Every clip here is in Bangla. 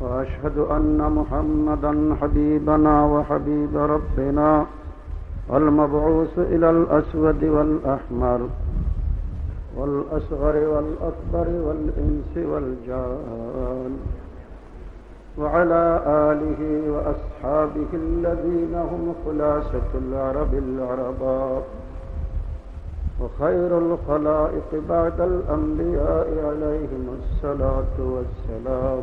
وأشهد أن محمدا حبيبنا وحبيب ربنا المبعوث إلى الأسود والأحمر والأصغر والأكبر والإنس والجان وعلى آله وأصحابه الذين هم خلاصة العرب العرباء وخير الخلائق بعد الأنبياء عليهم الصلاة والسلام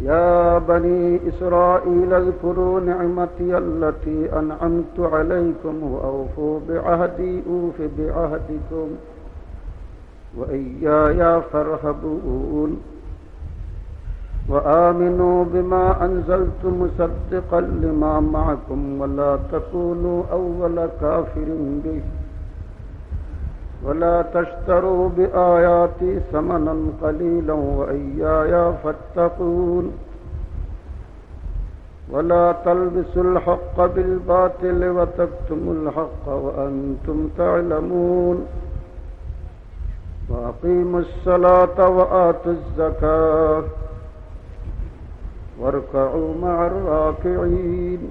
يا بني إسرائيل اذكروا نعمتي التي أنعمت عليكم وأوفوا بعهدي، أوف بعهدكم. وإيايا فارهبون. وآمنوا بما أنزلت مصدقا لما معكم ولا تكونوا أول كافر به. ولا تشتروا بآياتي ثمنا قليلا وإيايا فاتقون. ولا تلبسوا الحق بالباطل وتكتموا الحق وأنتم تعلمون. وأقيموا الصلاة وآتوا الزكاة. واركعوا مع الراكعين.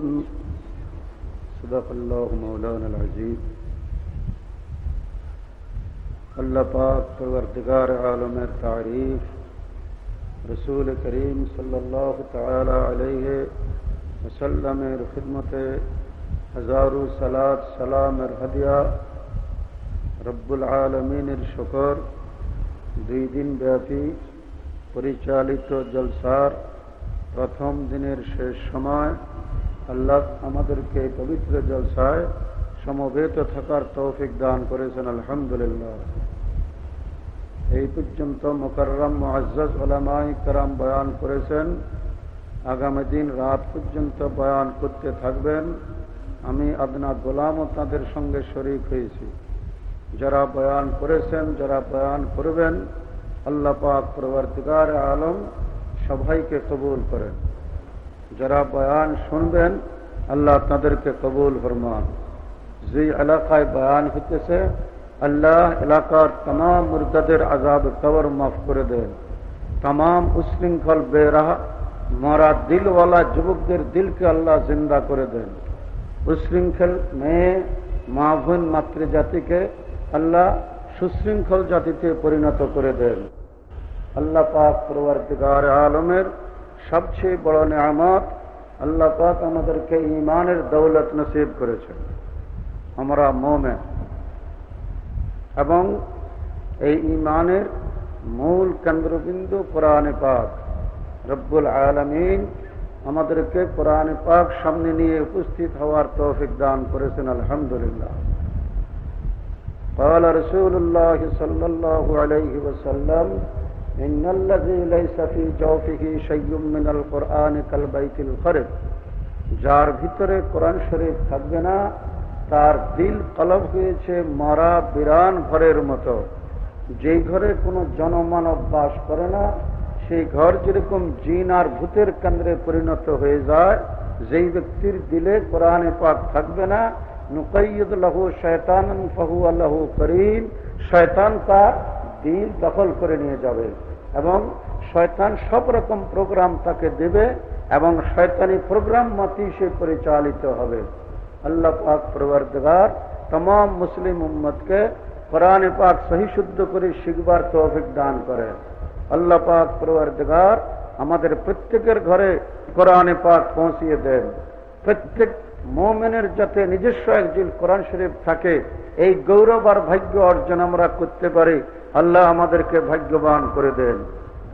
العلم صدق اللہ مولانا العزیز اللہ پاک پروردگار عالم تعریف، رسول کریم صلی اللہ تعالی علیہ وسلم خدمت ہزاروں سلاد سلام ہدیہ، رب العالمین شکر دوی دن দিনব্যাপী پریچالت جلسار، پرتھم دن شیش سمائے আল্লাহ আমাদেরকে পবিত্র জলসায় সমবেত থাকার তৌফিক দান করেছেন, আলহামদুলিল্লাহ। এই পর্যন্ত মোকাররম মহাজ ওলামাই কারাম বয়ান করেছেন। আগামী দিন রাত পর্যন্ত বয়ান করতে থাকবেন। আমি আদনা গোলামও তাদের সঙ্গে শরিক হয়েছি। যারা বয়ান করেছেন, যারা বয়ান করবেন, আল্লাহ পাক প্রবর্তিকার আলম সবাইকে কবুল করেন। যারা বয়ান শুনবেন, আল্লাহ তাদেরকে কবুল ফরমান। যে এলাকায় বয়ান হইতেছে, আল্লাহ এলাকার তাম মুরতাদের আজাব কবর মাফ করে দেন। তাম উশৃঙ্খল বেরাহ, মরা দিলওয়ালা যুবকদের দিলকে আল্লাহ জিন্দা করে দেন। উশৃঙ্খল মেয়ে মা বোন মাতৃজাতিকে আল্লাহ সুশৃঙ্খল জাতিতে পরিণত করে দেন। আল্লাহ পাক প্রবর্তিকার আলমের সবচেয়ে বড় নিয়ামত আল্লাহ পাক আমাদেরকে ইমানের দৌলত নসিব করেছেন আমরা মোমে এবং এই ইমানের মূল কেন্দ্রবিন্দু কোরআনে পাক রব্বুল আলমিন আমাদেরকে কোরআনে পাক সামনে নিয়ে উপস্থিত হওয়ার তৌফিক দান করেছেন আলহামদুলিল্লাহ قال رسول الله صلى الله عليه وسلم إن الذي ليس في جوفه شيء من القرآن كالبيت الخرب যার ভিতরে কোরআন শরীফ থাকবে না তার দিল কলব হয়েছে মরা বিরান ঘরের মতো যেই ঘরে কোনো জনমানব বাস করে না সেই ঘর যেরকম জিন আর ভূতের কেন্দ্রে পরিণত হয়ে যায় যেই ব্যক্তির দিলে কোরআনে পাক থাকবে না নুকৈদ লাহু শয়তান ফাহু আল্লাহ করিম শয়তান তার দিল দখল করে নিয়ে যাবে এবং শয়তান সব রকম প্রোগ্রাম তাকে দেবে এবং শয়তানি প্রোগ্রাম মতি সে পরিচালিত হবে। আল্লাহ পাক প্রবর্তগার তমাম মুসলিম উম্মতকে কোরআন পাক সহি শুদ্ধ করে শিখবার তৌফিক দান করে। আল্লাহ পাক প্রবর্তগার আমাদের প্রত্যেকের ঘরে কোরআনে পাক পৌঁছিয়ে দেন। প্রত্যেক মোমেনের যাতে নিজস্ব একজন কোরআন শরীফ থাকে, এই গৌরব আর ভাগ্য অর্জন আমরা করতে পারি। আল্লাহ আমাদেরকে ভাগ্যবান করে দেন।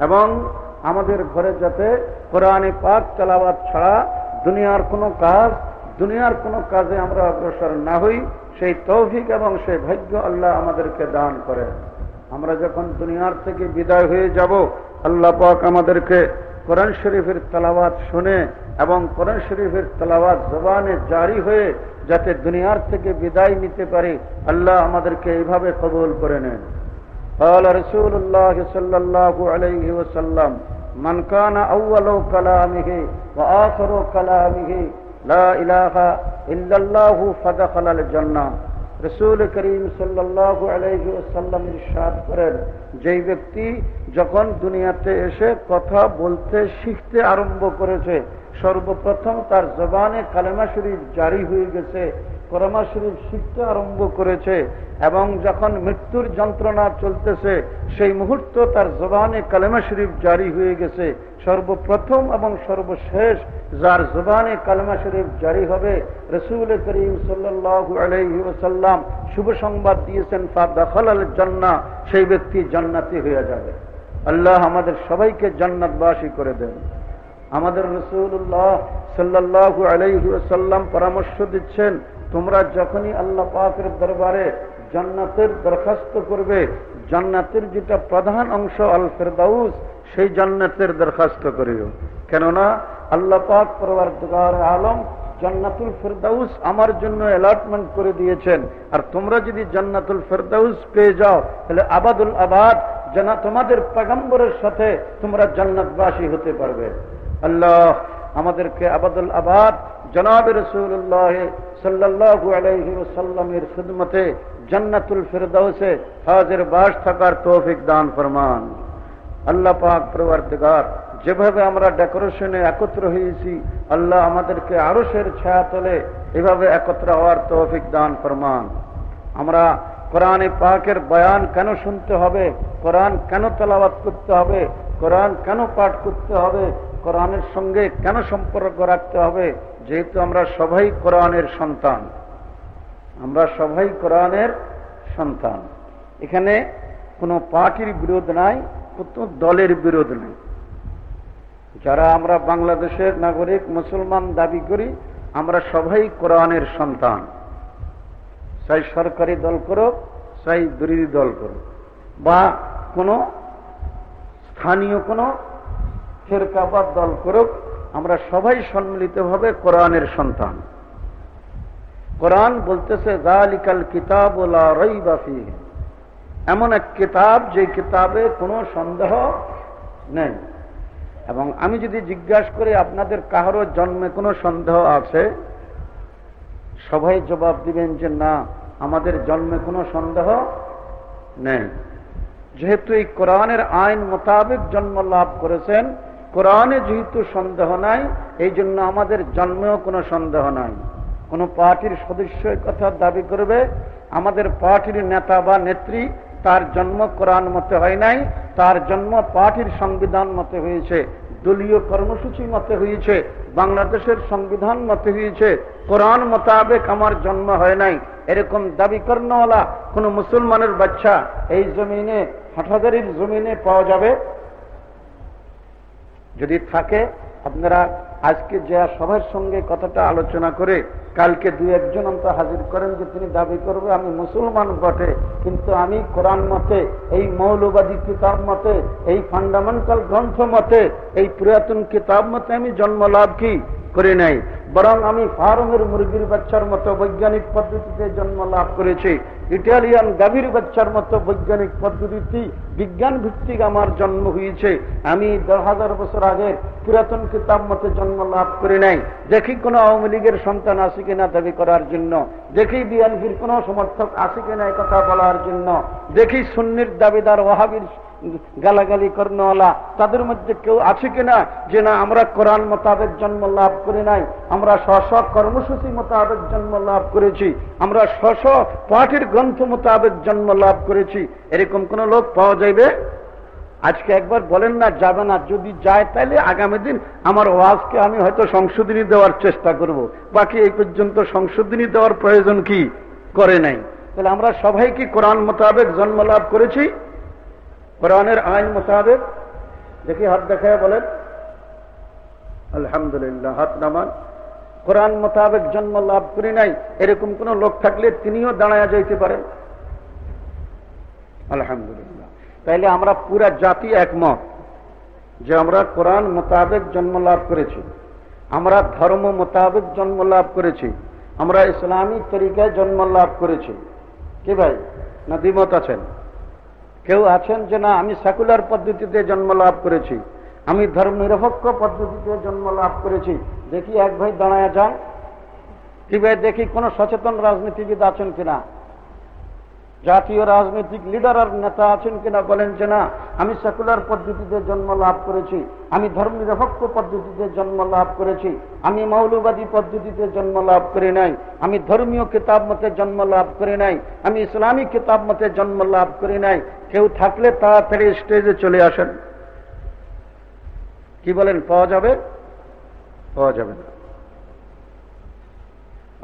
এবং আমাদের ঘরে যাতে কোরআনে পাক চালাবাদ ছাড়া দুনিয়ার কোনো কাজ, দুনিয়ার কোনো কাজে আমরা অগ্রসর না হই, সেই তৌফিক এবং সেই ভাগ্য আল্লাহ আমাদেরকে দান করেন। আমরা যখন দুনিয়ার থেকে বিদায় হয়ে যাব, আল্লাহ পাক আমাদেরকে কোরআন শরীফের তালাবাদ শুনে এবং কোরআন শরীফের তালাবাদ জবানে জারি হয়ে যাতে দুনিয়ার থেকে বিদায় নিতে পারি, আল্লাহ আমাদেরকে এইভাবে কবুল করে নেন। قال رسول الله صلى الله عليه وسلم من كان أول كلامه وآخر كلامه لا إله إلا الله فدخل الجنة রসুল করিম সাল্লাহ আলাইসাল্লাম ইরশাদ করেন যেই ব্যক্তি যখন দুনিয়াতে এসে কথা বলতে শিখতে আরম্ভ করেছে সর্বপ্রথম তার জবানে কালেমা শরীফ জারি হয়ে গেছে করমা শরীফ শিখতে আরম্ভ করেছে এবং যখন মৃত্যুর যন্ত্রণা চলতেছে, সেই মুহূর্ত তার জবানে কালেমা শরীফ জারি হয়ে গেছে। সর্বপ্রথম এবং সর্বশেষ যার জবানে কালেমা শরীফ জারি হবে, রসুল করিম সাল্লাহ আলহিসাল্লাম শুভ সংবাদ দিয়েছেন ফাদাখল আল জান্না সেই ব্যক্তি জান্নাতি হয়ে যাবে। আল্লাহ আমাদের সবাইকে জান্নাতবাসী করে দেন। আমাদের রসুল্লাহ সাল্লাহ আলাইসাল্লাম পরামর্শ দিচ্ছেন তোমরা যখনই আল্লাহ পাকের দরবারে জান্নাতের দরখাস্ত করবে, জান্নাতের যেটা প্রধান অংশ আল ফেরদাউস সেই জান্নাতের দরখাস্ত করিও। কেননা আল্লাহ পাক পরবার আলম জান্নাতুল ফেরদাউস আমার জন্য অ্যালটমেন্ট করে দিয়েছেন। আর তোমরা যদি জান্নাতুল ফেরদাউস পেয়ে যাও, তাহলে আবাদুল আবাদ জানা তোমাদের পেগম্বরের সাথে তোমরা জান্নাতবাসী হতে পারবে। আল্লাহ আমাদেরকে আবাদুল আবাদ জনাব রসুল্লাহ সাল্লাহু আলাইহি সাল্লামের খিদমতে জান্নাতুল ফিরদাউসে হাজের বাস থাকার তৌফিক দান ফরমান। আল্লাহ পাক প্রবর্তগার যেভাবে আমরা ডেকোরেশনে একত্র হয়েছি, আল্লাহ আমাদেরকে আরসের ছায়া তোলে, এভাবে একত্র হওয়ার তৌফিক দান ফরমান। আমরা কোরআনে পাকের বয়ান কেন শুনতে হবে, কোরআন কেন তেলাবাত করতে হবে, কোরআন কেন পাঠ করতে হবে কোরআনের সঙ্গে কেন সম্পর্ক রাখতে হবে? যেহেতু আমরা সবাই কোরআনের সন্তান। আমরা সবাই কোরআনের সন্তান। এখানে কোনো পার্টির বিরোধ নাই, কোনো দলের বিরোধ নেই। যারা আমরা বাংলাদেশের নাগরিক, মুসলমান দাবি করি, আমরা সবাই কোরআনের সন্তান। চাই সরকারি দল করুক, চাই বিরোধী দল করুক। বা কোনো স্থানীয় কোনো ফেরকাবাদ দল করুক, আমরা সবাই সম্মিলিতভাবে কোরআনের সন্তান। কোরআন বলতেছে জালিকাল কিতাব বাফি এমন এক কিতাব, যে কিতাবে কোনো সন্দেহ নেই। এবং আমি যদি জিজ্ঞাসা করি, আপনাদের কাহারও জন্মে কোনো সন্দেহ আছে? সবাই জবাব দিবেন যে, না, আমাদের জন্মে কোনো সন্দেহ নেই। যেহেতু এই কোরআনের আইন মোতাবেক জন্ম লাভ করেছেন কোরআনে যেহেতু সন্দেহ নাই, এই জন্য আমাদের জন্মেও কোনো সন্দেহ নাই। কোন পার্টির সদস্য কথা দাবি করবে, আমাদের পার্টির নেতা বা নেত্রী তার জন্ম কোরআন মতে হয় নাই, তার জন্ম পার্টির সংবিধান মতে হয়েছে, দলীয় কর্মসূচি মতে হয়েছে, বাংলাদেশের সংবিধান মতে হয়েছে, কোরআন মোতাবেক আমার জন্ম হয় নাই। এরকম দাবি কর্ণওয়ালা কোন মুসলমানের বাচ্চা এই জমিনে হাটাদারির জমিনে পাওয়া যাবে যদি থাকে, আপনারা আজকে যে সবার সঙ্গে কথাটা আলোচনা করে কালকে দুই একজন অন্ত হাজির করেন যে তিনি দাবি করবে, আমি মুসলমান বটে। কিন্তু আমি কোরআন মতে, এই মৌলবাদী কিতাব মতে, এই ফান্ডামেন্টাল গ্রন্থ মতে, এই পুরাতন কিতাব মতে আমি জন্ম লাভ কি? করি নাই। বরং আমি ফার্মের মুরগির বাচ্চার মতো বৈজ্ঞানিক পদ্ধতিতে জন্ম লাভ করেছি। ইটালিয়ান গাভীর বাচ্চার মতো বৈজ্ঞানিক পদ্ধতি বিজ্ঞান ভিত্তিক আমার জন্ম হয়েছে। আমি দেড় হাজার বছর আগে পুরাতন কিতাব মতো জন্ম লাভ করি নাই। দেখি কোনো আওয়ামী লীগের সন্তান আছে কিনা দাবি করার জন্য। দেখি বিএনপির কোনো সমর্থক আছে কিনা কথা বলার জন্য। দেখি সুন্নির দাবিদার ওহাবির গালাগালি কর্ণওয়ালা তাদের মধ্যে কেউ আছে কিনা যে না, আমরা কোরআন মোতাবেক জন্ম লাভ করি নাই, আমরা স্ব কর্মসূচি মোতাবেক জন্ম লাভ করেছি, আমরা স্ব পাঠের গ্রন্থ মোতাবেক জন্ম লাভ করেছি, এরকম কোন লোক পাওয়া যাইবে? আজকে একবার বলেন না, যাবে না, যদি যায় তাহলে আগামী দিন আমার ওয়াজকে আমি হয়তো সংশোধনী দেওয়ার চেষ্টা করব। বাকি এই পর্যন্ত সংশোধনী দেওয়ার প্রয়োজন কি? করে নাই। তাহলে আমরা সবাই কি কোরআন মোতাবেক জন্ম লাভ করেছি? কোরআনের আইন মোতাবেক, দেখি হাত দেখায় বলেন। আলহামদুলিল্লাহ, হাত নামান। কোরআন মোতাবেক জন্ম লাভ করি নাই, এরকম কোন লোক থাকলে তিনিও দাঁড়ায় যাইতে পারেন। আলহামদুলিল্লাহ। তাইলে আমরা পুরা জাতি একমত যে আমরা কোরআন মোতাবেক জন্ম লাভ করেছি। আমরা ধর্ম মোতাবেক জন্ম লাভ করেছি। আমরা ইসলামী তরিকায় জন্ম লাভ করেছি। কি ভাই? না দ্বিমত আছেন? কেউ আছেন যে না, আমি সেকুলার পদ্ধতিতে জন্ম লাভ করেছি। আমি ধর্ম নিরপেক্ষ পদ্ধতিতে জন্ম লাভ করেছি। দেখি এক ভাই দাঁড়ায় যান কি ভাই, দেখি কোন সচেতন রাজনীতিবিদ আছেন কিনা? জাতীয় রাজনৈতিক লিডার আর নেতা আছেন কিনা বলেন যে না, আমি সেকুলার পদ্ধতিতে জন্ম লাভ করেছি, আমি ধর্ম নিরপেক্ষ পদ্ধতিতে জন্ম লাভ করেছি, আমি মৌলবাদী পদ্ধতিতে জন্ম লাভ করে নাই, আমি ধর্মীয় কিতাব মতে জন্ম লাভ করে নাই, আমি ইসলামী কিতাব মতে জন্ম লাভ করে নাই, কেউ থাকলে তাড়াতাড়ি স্টেজে চলে আসেন। কি বলেন, পাওয়া যাবে? পাওয়া যাবে না।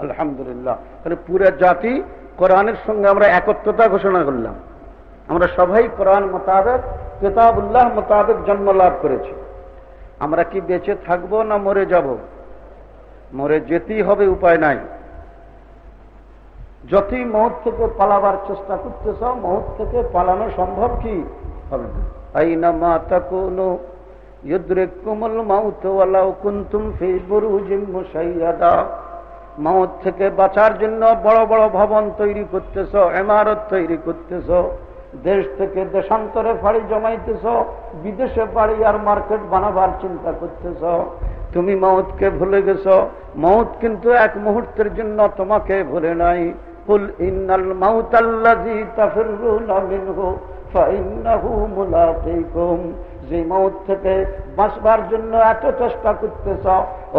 আলহামদুলিল্লাহ। তাহলে পুরো জাতি কোরআনের সঙ্গে আমরা একত্রতা ঘোষণা করলাম। আমরা সবাই কোরআন মোতাবেক, কেতাবুল্লাহ মোতাবেক জন্ম লাভ করেছি। আমরা কি বেঁচে থাকব না মরে যাব? মরে যেতেই হবে উপায় নাই। যতই মহৎ থেকে পালাবার চেষ্টা করতেছ, মহৎ থেকে পালানো সম্ভব কি হবে না? আইনা মত থেকে বাঁচার জন্য বড় বড় ভবন তৈরি করতেছ এমারত তৈরি করতেছ, দেশ থেকে দেশান্তরে ফাড়ি জমাইতেছ, বিদেশে বাড়ি আর মার্কেট বানাবার চিন্তা করতেছ। তুমি মৌতকে ভুলে গেছ। মৌত কিন্তু এক মুহূর্তের জন্য তোমাকে ভুলে নাই। কুল ইন্নাল মাউত আল্লাযী তাফিরুনা মিনহু, ফাইন্নাহু মুলাকিকুম। যে মৌত থেকে বাঁচবার জন্য এত চেষ্টা করতেছ,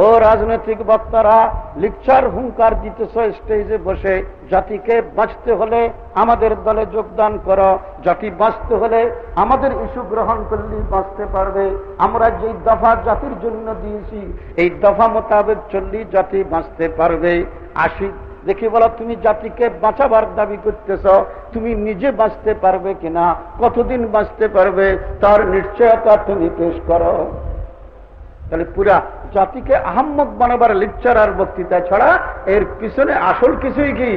ও রাজনৈতিক বক্তারা, লিকচার হুঙ্কার দিতেছ স্টেজে বসে, জাতিকে বাঁচতে হলে আমাদের দলে যোগদান করো, জাতি বাঁচতে হলে আমাদের ইস্যু গ্রহণ করলেই বাঁচতে পারবে। আমরা যেই দফা জাতির জন্য দিয়েছি, এই দফা মোতাবেক চললেই জাতি বাঁচতে পারবে। আশি দেখি বলো, তুমি জাতিকে বাঁচাবার দাবি করতেছ, তুমি নিজে বাঁচতে পারবে কিনা, কতদিন বাঁচতে পারবে, তার নিশ্চয়তা তুমি পেশ করো। তাহলে পুরা জাতিকে আহম্মক বানাবার লিকচার আর বক্তৃতা ছাড়া এর পিছনে আসল কিছুই কি?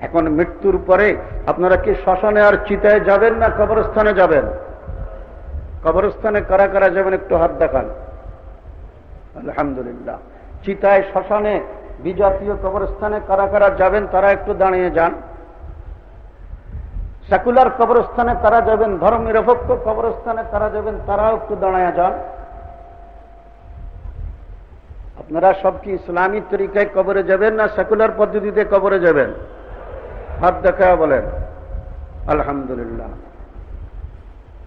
এখন মৃত্যুর পরে আপনারা কি শ্মশানে আর চিতায় যাবেন না কবরস্থানে যাবেন? কবরস্থানে কারা কারা যাবেন একটু হাত দেখান। আলহামদুলিল্লাহ। চিতায়, শ্মশানে বিজাতীয় কবরস্থানে কারা কারা যাবেন, তারা একটু দাঁড়িয়ে যান। সেকুলার কবরস্থানে তারা যাবেন ধর্ম নিরপেক্ষ কবরস্থানে তারা যাবেন, তারাও একটু দাঁড়ায় যান। আপনারা সব কি ইসলামী তরিকায় কবরে যাবেন না সেকুলার পদ্ধতিতে কবরে যাবেন? হাত দেখা বলেন, আলহামদুলিল্লাহ।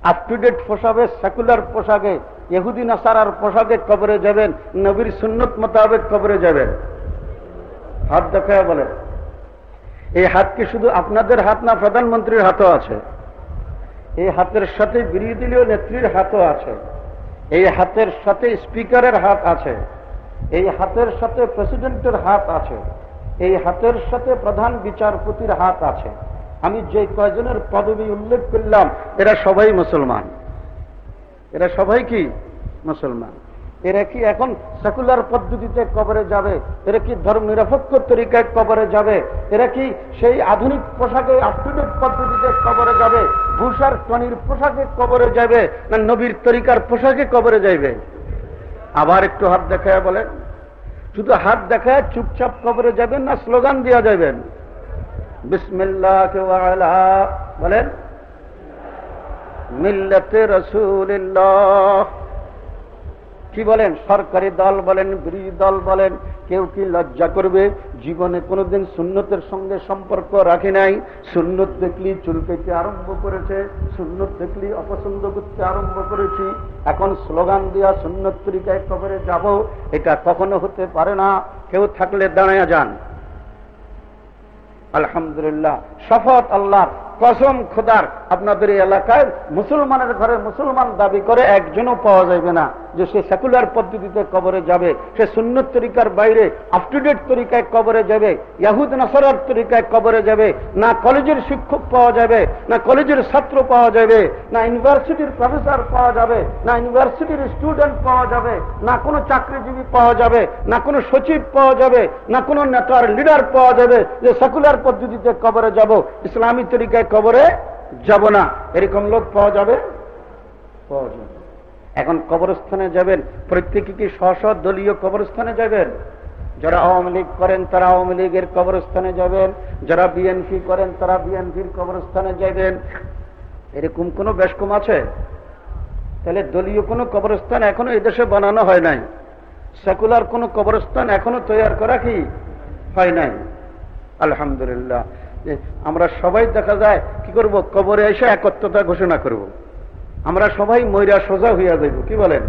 আপ টু ডেট পোশাকে, সেকুলার পোশাকে ইহুদিন আসার পোশাকে কবরে যাবেন, নবীর সুন্নত মোতাবেক কবরে যাবেন। হাত দেখায় বলেন। এই হাত কি শুধু আপনাদের হাত না প্রধানমন্ত্রীর হাতও আছে? এই হাতের সাথে বিরোধী দলীয় নেত্রীর হাতও আছে। এই হাতের সাথে স্পিকারের হাত আছে। এই হাতের সাথে প্রেসিডেন্টের হাত আছে। এই হাতের সাথে প্রধান বিচারপতির হাত আছে। আমি যে কয়জনের পদবি উল্লেখ করলাম, এরা সবাই মুসলমান। এরা সবাই কি? মুসলমান। এরা কি এখন সেকুলার পদ্ধতিতে কবরে যাবে? এরা কি ধর্ম নিরপেক্ষ তরিকায় কবরে যাবে? এরা কি সেই আধুনিক পোশাকে আপটুডেট পদ্ধতিতে কবরে যাবে? ভূষার টনির পোশাকে কবরে যাবে না নবীর তরিকার পোশাকে কবরে যাবে আবার একটু হাত দেখায় বলেন। শুধু হাত দেখায় চুপচাপ কবরে যাবেন না স্লোগান দেওয়া যাবেন বিসমিল্লাহ বলেন, মিল্লাতে রসুল্লাহ কি বলেন? সরকারি দল বলেন, বিরোধী দল বলেন, কেউ কি লজ্জা করবে? জীবনে কোনোদিন সুন্নতের সঙ্গে সম্পর্ক রাখে নাই। সুন্নত দেখলি চুল পেতে আরম্ভ করেছে, সুন্নত দেখলি অপছন্দ করতে আরম্ভ করেছি। এখন স্লোগান দিয়া সুন্নত তরিকায় কবরে যাব, এটা কখনো হতে পারে না। কেউ থাকলে দাঁড়ায় যান। আলহামদুলিল্লাহ, শপথ আল্লাহ কসম খোদার। আপনাদের এলাকায় মুসলমানের ঘরে মুসলমান দাবি করে একজনও পাওয়া যাবে না। যে সে সেকুলার পদ্ধতিতে কবরে যাবে, সে সুন্নত তরিকার বাইরে আপ টু ডেট তরিকায় কবরে যাবে, ইয়াহুদ নাসরার তরিকায় কবরে যাবে, না কলেজের শিক্ষক পাওয়া যাবে, না কলেজের ছাত্র পাওয়া যাবে, না ইউনিভার্সিটির প্রফেসর পাওয়া যাবে, না ইউনিভার্সিটির স্টুডেন্ট পাওয়া যাবে, না কোনো চাকরিজীবী পাওয়া যাবে, না কোনো সচিব পাওয়া যাবে, না কোনো নেতার লিডার পাওয়া যাবে, যে সেকুলার পদ্ধতিতে কবরে যাব, ইসলামী তরিকায় কবরে যাব না। এরকম লোক পাওয়া যাবে? পাওয়া যাবে। এখন কবরস্থানে যাবেন। প্রত্যেকে কি স্ব দলীয় কবরস্থানে যাবেন? যারা আওয়ামী লীগ করেন, তারা আওয়ামী লীগের কবরস্থানে যাবেন। যারা বিএনপি করেন, তারা বিএনপির কবরস্থানে যাবেন। এরকম কোন বেশকম আছে? তাহলে দলীয় কোনো কবরস্থান এখনও এদেশে বানানো হয় নাই। সেকুলার কোন কবরস্থান এখনও তৈরি করা কি হয় নাই? আলহামদুলিল্লাহ। আমরা সবাই দেখা যায়, কি করব? কবরে এসে একত্রতা ঘোষণা করব। আমরা সবাই ময়রা সোজা হইয়া যাইব। কি বলেন?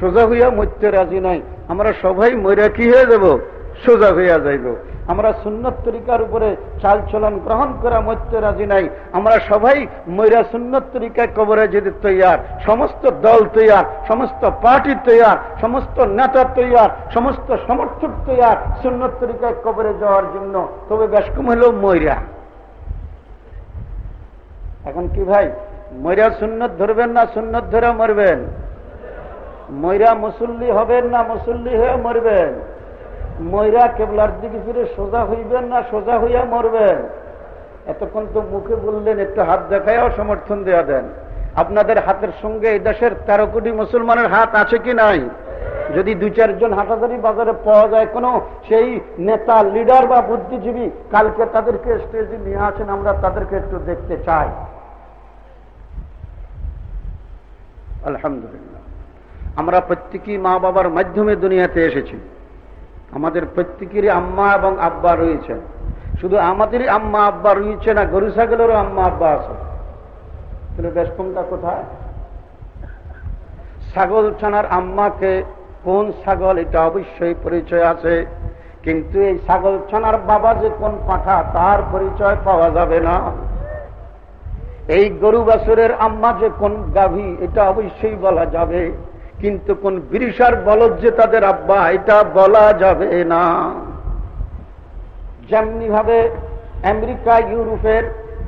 সোজা হইয়া মরতে রাজি নাই। আমরা সবাই ময়রা কি হয়ে যাব? সোজা হইয়া যাইব। আমরা সুন্নত তরিকার উপরে চাল চলন গ্রহণ করা মরতে রাজি নাই। আমরা সবাই ময়রা সুন্নত তরিকায় কবরে যেতে তৈয়ার। সমস্ত দল তৈয়ার, সমস্ত পার্টি তৈয়ার, সমস্ত নেতা তৈয়ার, সমস্ত সমর্থক তৈয়ার সুন্নত তরিকায় কবরে যাওয়ার জন্য। তবে বেশকম হল ময়রা এখন কি ভাই? ময়রা সুন্নত ধরবেন না সুন্নত ধরে মরবেন? ময়রা মুসল্লি হবেন না মুসল্লি হয়ে মরবেন? ময়রা কেবলার দিকে ফিরে সোজা হইবেন না সোজা হইয়া মরবেন? এতক্ষণ তো মুখে বললেন, একটু হাত দেখায়ও সমর্থন দেওয়া দেন। আপনাদের হাতের সঙ্গে এই দেশের তেরো কোটি মুসলমানের হাত আছে কি নাই? যদি দু চারজন হাটাদারি বাজারে পাওয়া যায়, কোনো সেই নেতা লিডার বা বুদ্ধিজীবী, কালকে তাদেরকে স্টেজে নিয়ে আসেন, আমরা তাদেরকে একটু দেখতে চাই। আলহামদুলিল্লাহ। আমরা প্রত্যেকেই মা বাবার মাধ্যমে দুনিয়াতে এসেছি। আমাদের প্রত্যেকেরই আম্মা এবং আব্বা রয়েছে। শুধু আমাদেরই আম্মা আব্বা রয়েছে না গরু ছাগলেরও আম্মা আব্বা আছে। তাহলে কোনটা কোথায়? ছাগল ছানার আম্মাকে কোন ছাগল, এটা অবশ্যই পরিচয় আছে। কিন্তু এই ছাগল ছানার বাবা যে কোন পাঠা, তার পরিচয় পাওয়া যাবে না। এই গরু বাসুরের আম্মা যে কোন গাভী, এটা অবশ্যই বলা যাবে। কিন্তু কোন বিরিশার বলদ যে তাদের আব্বা, এটা বলা যাবে না। যেমনি ভাবে আমেরিকা, ইউরোপের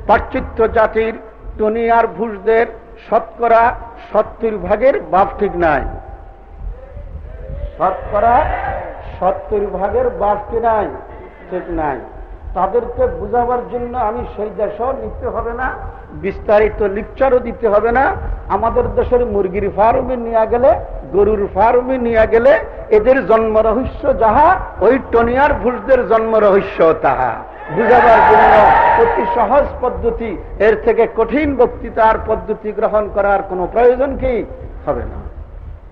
পাশ্চাত্য জাতির টনিয়ার ভুষদের শতকরা সত্তর ভাগের বাপ ঠিক নাই। শতকরা সত্তর ভাগের বাপ কি নাই, ঠিক নাই। তাদেরকে বুঝাবার জন্য আমি সেই দেশও নিতে হবে না, বিস্তারিত লিকচারও দিতে হবে না। আমাদের দেশের মুরগির ফার্মে নিয়ে গেলে, গরুর ফার্মে নিয়ে গেলে এদের জন্ম রহস্য যাহা, ওই টনিয়ার ভুষদের জন্ম রহস্য তাহা। বুঝাবার জন্য অতি সহজ পদ্ধতি, এর থেকে কঠিন বক্তৃতার পদ্ধতি গ্রহণ করার কোনো প্রয়োজন কি? হবে না।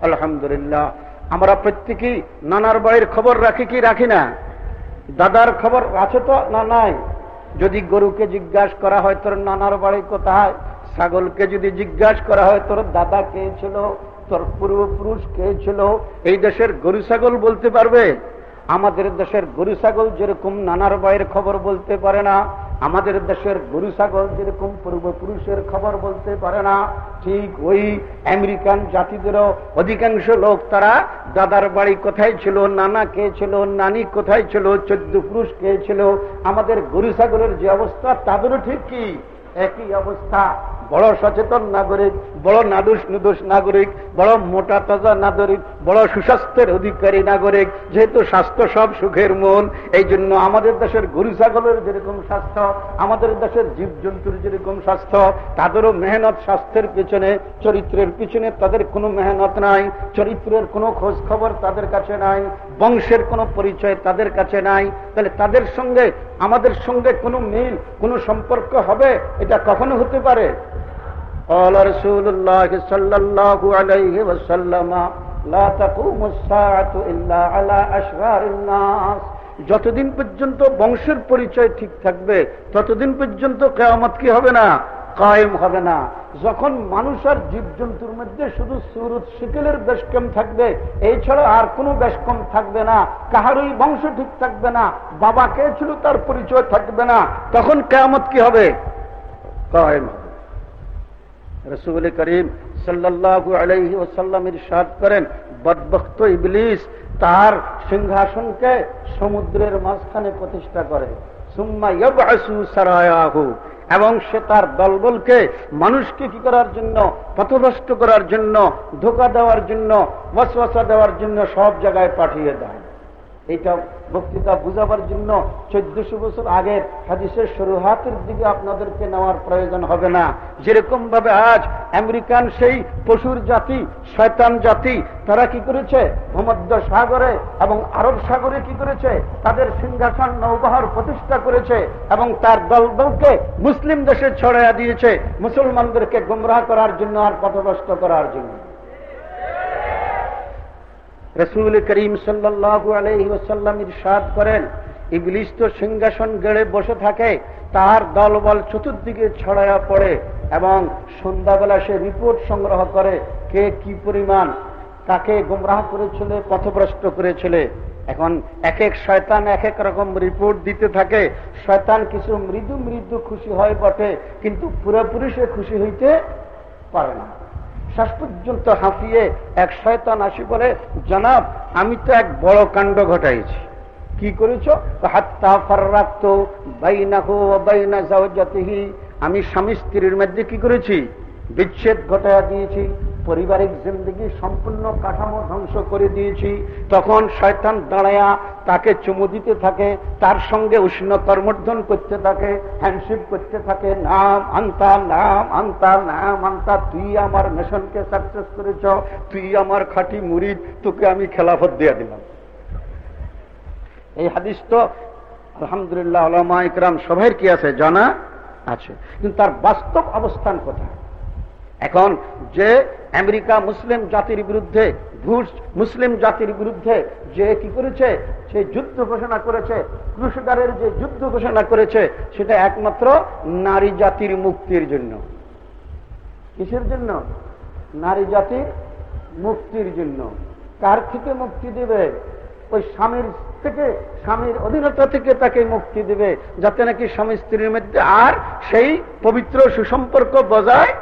আলহামদুলিল্লাহ, আমরা প্রত্যেকেই নানার বাড়ির খবর রাখি কি রাখি না? দাদার খবর আছে তো না নাই? যদি গরুকে জিজ্ঞাসা করা হয়, তোর নানার বাড়ি কোথায়? ছাগলকে যদি জিজ্ঞাসা করা হয়, তোর দাদা কে ছিল? তোর পূর্বপুরুষ কে ছিল? এই দেশের গরু ছাগল বলতে পারবে? আমাদের দেশের গরু ছাগল যেরকম নানার বাইয়ের খবর বলতে পারে না আমাদের দেশের গরু ছাগল যেরকম পূর্বপুরুষের খবর বলতে পারে না, ঠিক ওই আমেরিকান জাতিদেরও অধিকাংশ লোক তারা দাদার বাড়ি কোথায় ছিল, নানা কে ছিল, নানি কোথায় ছিল, চোদ্দ পুরুষ কে ছিল, আমাদের গরু ছাগলের যে অবস্থা তাদেরও ঠিক কি? একই অবস্থা। বড় সচেতন নাগরিক, বড় নাদুস নুদুস নাগরিক, বড় মোটা তাজা নাগরিক বড় সুস্বাস্থ্যের অধিকারী নাগরিক। যেহেতু স্বাস্থ্য সব সুখের মন এই জন্য আমাদের দেশের গরু, ছাগলের যেরকম স্বাস্থ্য, আমাদের দেশের জীবজন্তুর যেরকম স্বাস্থ্য, তাদেরও মেহনত স্বাস্থ্যের পিছনে, চরিত্রের পিছনে তাদের কোনো মেহনত নাই, চরিত্রের কোনো খোঁজ খবর তাদের কাছে নাই, বংশের কোনো পরিচয় তাদের কাছে নাই। তাহলে তাদের সঙ্গে, আমাদের সঙ্গে কোনো মিল, কোনো সম্পর্ক হবে? এটা কখনো হতে পারে قال رسول الله صلى الله عليه وسلم لا تقوم الساعة إلا على أشرار الناس যতদিন পর্যন্ত বংশের পরিচয় ঠিক থাকবে ততদিন পর্যন্ত কেয়ামত কি হবে না কায়েম হবে না যখন মানুষ আর জীবজন্তুর মধ্যে শুধু সুরত শিকেলের বেশকম থাকবে এই ছাড়া আর কোনো বেশকম থাকবে না কাহারই বংশ ঠিক থাকবে না বাবা কে ছিল তার পরিচয় থাকবে না তখন কেয়ামত কি হবে কায়েম। হবে রসুল করিম সাল্লাহ আলহি ওসাল্লাম ইরশাদ করেন বদবক্ত ইবলিস তার সিংহাসনকে সমুদ্রের মাঝখানে প্রতিষ্ঠা করে। সুম্মা ইয়াবআসু সারায়াহু। এবং সে তার দলবলকে মানুষকে কি করার জন্য, পথভ্রষ্ট করার জন্য, ধোকা দেওয়ার জন্য, ওয়াসওয়াসা দেওয়ার জন্য সব জায়গায় পাঠিয়ে দেয়। এইটা বক্তৃতা বুঝাবার জন্য চোদ্দশো বছর আগের হাদিসের হাতের দিকে আপনাদেরকে নেওয়ার প্রয়োজন হবে না। যেরকম ভাবে আজ আমেরিকান সেই পশুর জাতি, শয়তান জাতি, তারা কি করেছে? ভূমধ্য সাগরে এবং আরব সাগরে কি করেছে? তাদের সিংহাসন নৌবাহার প্রতিষ্ঠা করেছে এবং তার দল দলকে মুসলিম দেশে ছড়াইয়া দিয়েছে। মুসলমানদেরকে গুমরাহ করার জন্য আর পথভ্রষ্ট করার জন্য। রসুল করিম সাল্লাহ আলহি ওসাল্লাম ইরশাদ করেন ইংলিশ তো সিংহাসন গেড়ে বসে থাকে তার দলবল চতুর্দিকে ছড়াইয়া পড়ে এবং সন্ধ্যাবেলা সে রিপোর্ট সংগ্রহ করে কে কি পরিমাণ তাকে গুমরাহ করেছিল, পথভ্রষ্ট করেছিল। এখন এক এক শয়তান এক এক রকম রিপোর্ট দিতে থাকে, শয়তান কিছু মৃদু মৃদু খুশি হয় বটে, কিন্তু পুরোপুরি সে খুশি হইতে পারে না। শেষ পর্যন্ত হাসিয়ে এক শয়তান আসি বলে, জনাব, আমি তো এক বড় কাণ্ড ঘটাইছি। কি করেছ? হাত্তা ফার্রাক্ত হো বাইনা জাওজাতিহি আমি স্বামী স্ত্রীর মধ্যে কি করেছি? বিচ্ছেদ ঘটাইয়া দিয়েছি। পারিবারিক জিন্দগি সম্পূর্ণ কাঠামো ধ্বংস করে দিয়েছি। তখন শয়তান দাঁড়ায়া তাকে চুমু দিতে থাকে, তার সঙ্গে উষ্ণ কর্মর্ধন করতে থাকে হ্যান্ডশিপ করতে থাকে, নাম আন্তা নাম আন্তা নাম আন্তা, তুই আমার মিশনকে সাকসেস করেছ, তুই আমার খাঁটি মুরিদ, তোকে আমি খেলাফত দিয়ে দিলাম। এই হাদিস তো আলহামদুলিল্লাহ আলমা ইকরাম সবাই কি আছে? জানা আছে। কিন্তু তার বাস্তব অবস্থান কোথায়? এখন যে আমেরিকা মুসলিম জাতির বিরুদ্ধে, ঘুষ মুসলিম জাতির বিরুদ্ধে যে কি করেছে, সে যুদ্ধ ঘোষণা করেছে, ক্রুশগারের যে যুদ্ধ ঘোষণা করেছে, সেটা একমাত্র নারী জাতির মুক্তির জন্য। কিসের জন্য? নারী জাতির মুক্তির জন্য। কার থেকে মুক্তি দেবে? ওই স্বামীর থেকে, স্বামীর অধীনতা থেকে তাকে মুক্তি দেবে, যাতে নাকি স্বামী স্ত্রীর মধ্যে আর সেই পবিত্র সুসম্পর্ক বজায়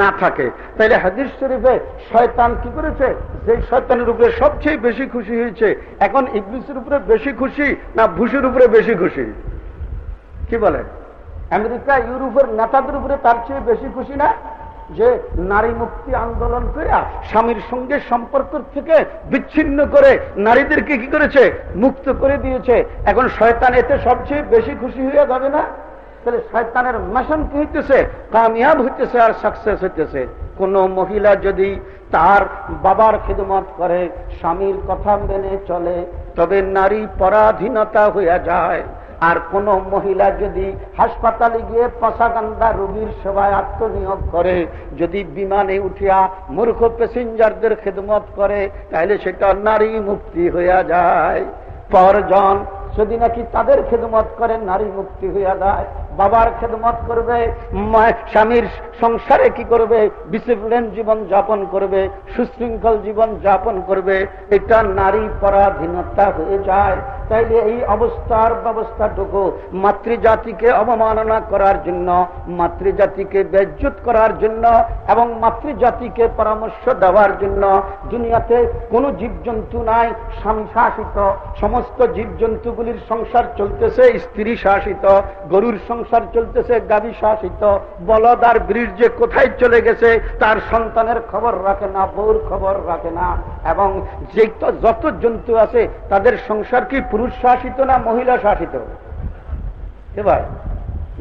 না থাকে। তাইলে হাদিস শরীফে শয়তান কি করেছে? যে শয়তানের উপরে সবচেয়ে বেশি খুশি হয়েছে, এখন ইংলিশের উপরে বেশি খুশি না ভুষের উপরে বেশি খুশি? কি বলেন আমেরিকা, ইউরোপের নেতাদের উপরে তার চেয়ে বেশি খুশি না? যে নারী মুক্তি আন্দোলন করে স্বামীর সঙ্গে সম্পর্ক থেকে বিচ্ছিন্ন করে নারীদেরকে কি করেছে? মুক্ত করে দিয়েছে। এখন শয়তান এতে সবচেয়ে বেশি খুশি হয়ে যাবে না? তাহলে শয়তানের মেশন কি হইতেছে? কামিয়াব হইতেছে আর সাকসেস হইতেছে। কোন মহিলা যদি তার বাবার খেদমত করে, স্বামীর কথা মেনে চলে, তবে নারী পরাধীনতা হইয়া যায়। আর কোন মহিলা যদি হাসপাতালে গিয়ে পশাগান্দা রোগীর সেবায় আত্মনিয়োগ করে, যদি বিমানে উঠিয়া মূর্খ প্যাসেঞ্জারদের খেদমত করে, তাহলে সেটা নারী মুক্তি হইয়া যায়। পরজন যদি নাকি তাদের খেদমত করে, নারী মুক্তি হইয়া যায়। বাবার খেদমত করবে স্বামীর সংসারে কি করবে? ডিসিপ্লিন জীবন যাপন করবে, সুশৃঙ্খল জীবন যাপন করবে। এটা নারী পরাধীনতা হয়ে যায়। তাইলে এই অবস্থার ব্যবস্থাটুকু মাতৃজাতিকে অবমাননা করার জন্য, মাতৃজাতিকে বেজ্জুত করার জন্য এবং মাতৃজাতিকে পরামর্শ দেওয়ার জন্য দুনিয়াতে কোনো জীবজন্তু নাই স্বামী শাসিত সমস্ত জীবজন্তুগুলির সংসার চলতেছে স্ত্রী শাসিত গরুর সংসার সংসার চলতেছে, গাবি শাসিত বলদ আর ব্রিজ যে কোথায় চলে গেছে, তার সন্তানের খবর রাখে না, বউর খবর রাখে না। এবং যে যত জন্তু আছে, তাদের সংসার কি পুরুষ শাসিত না মহিলা শাসিত? এবার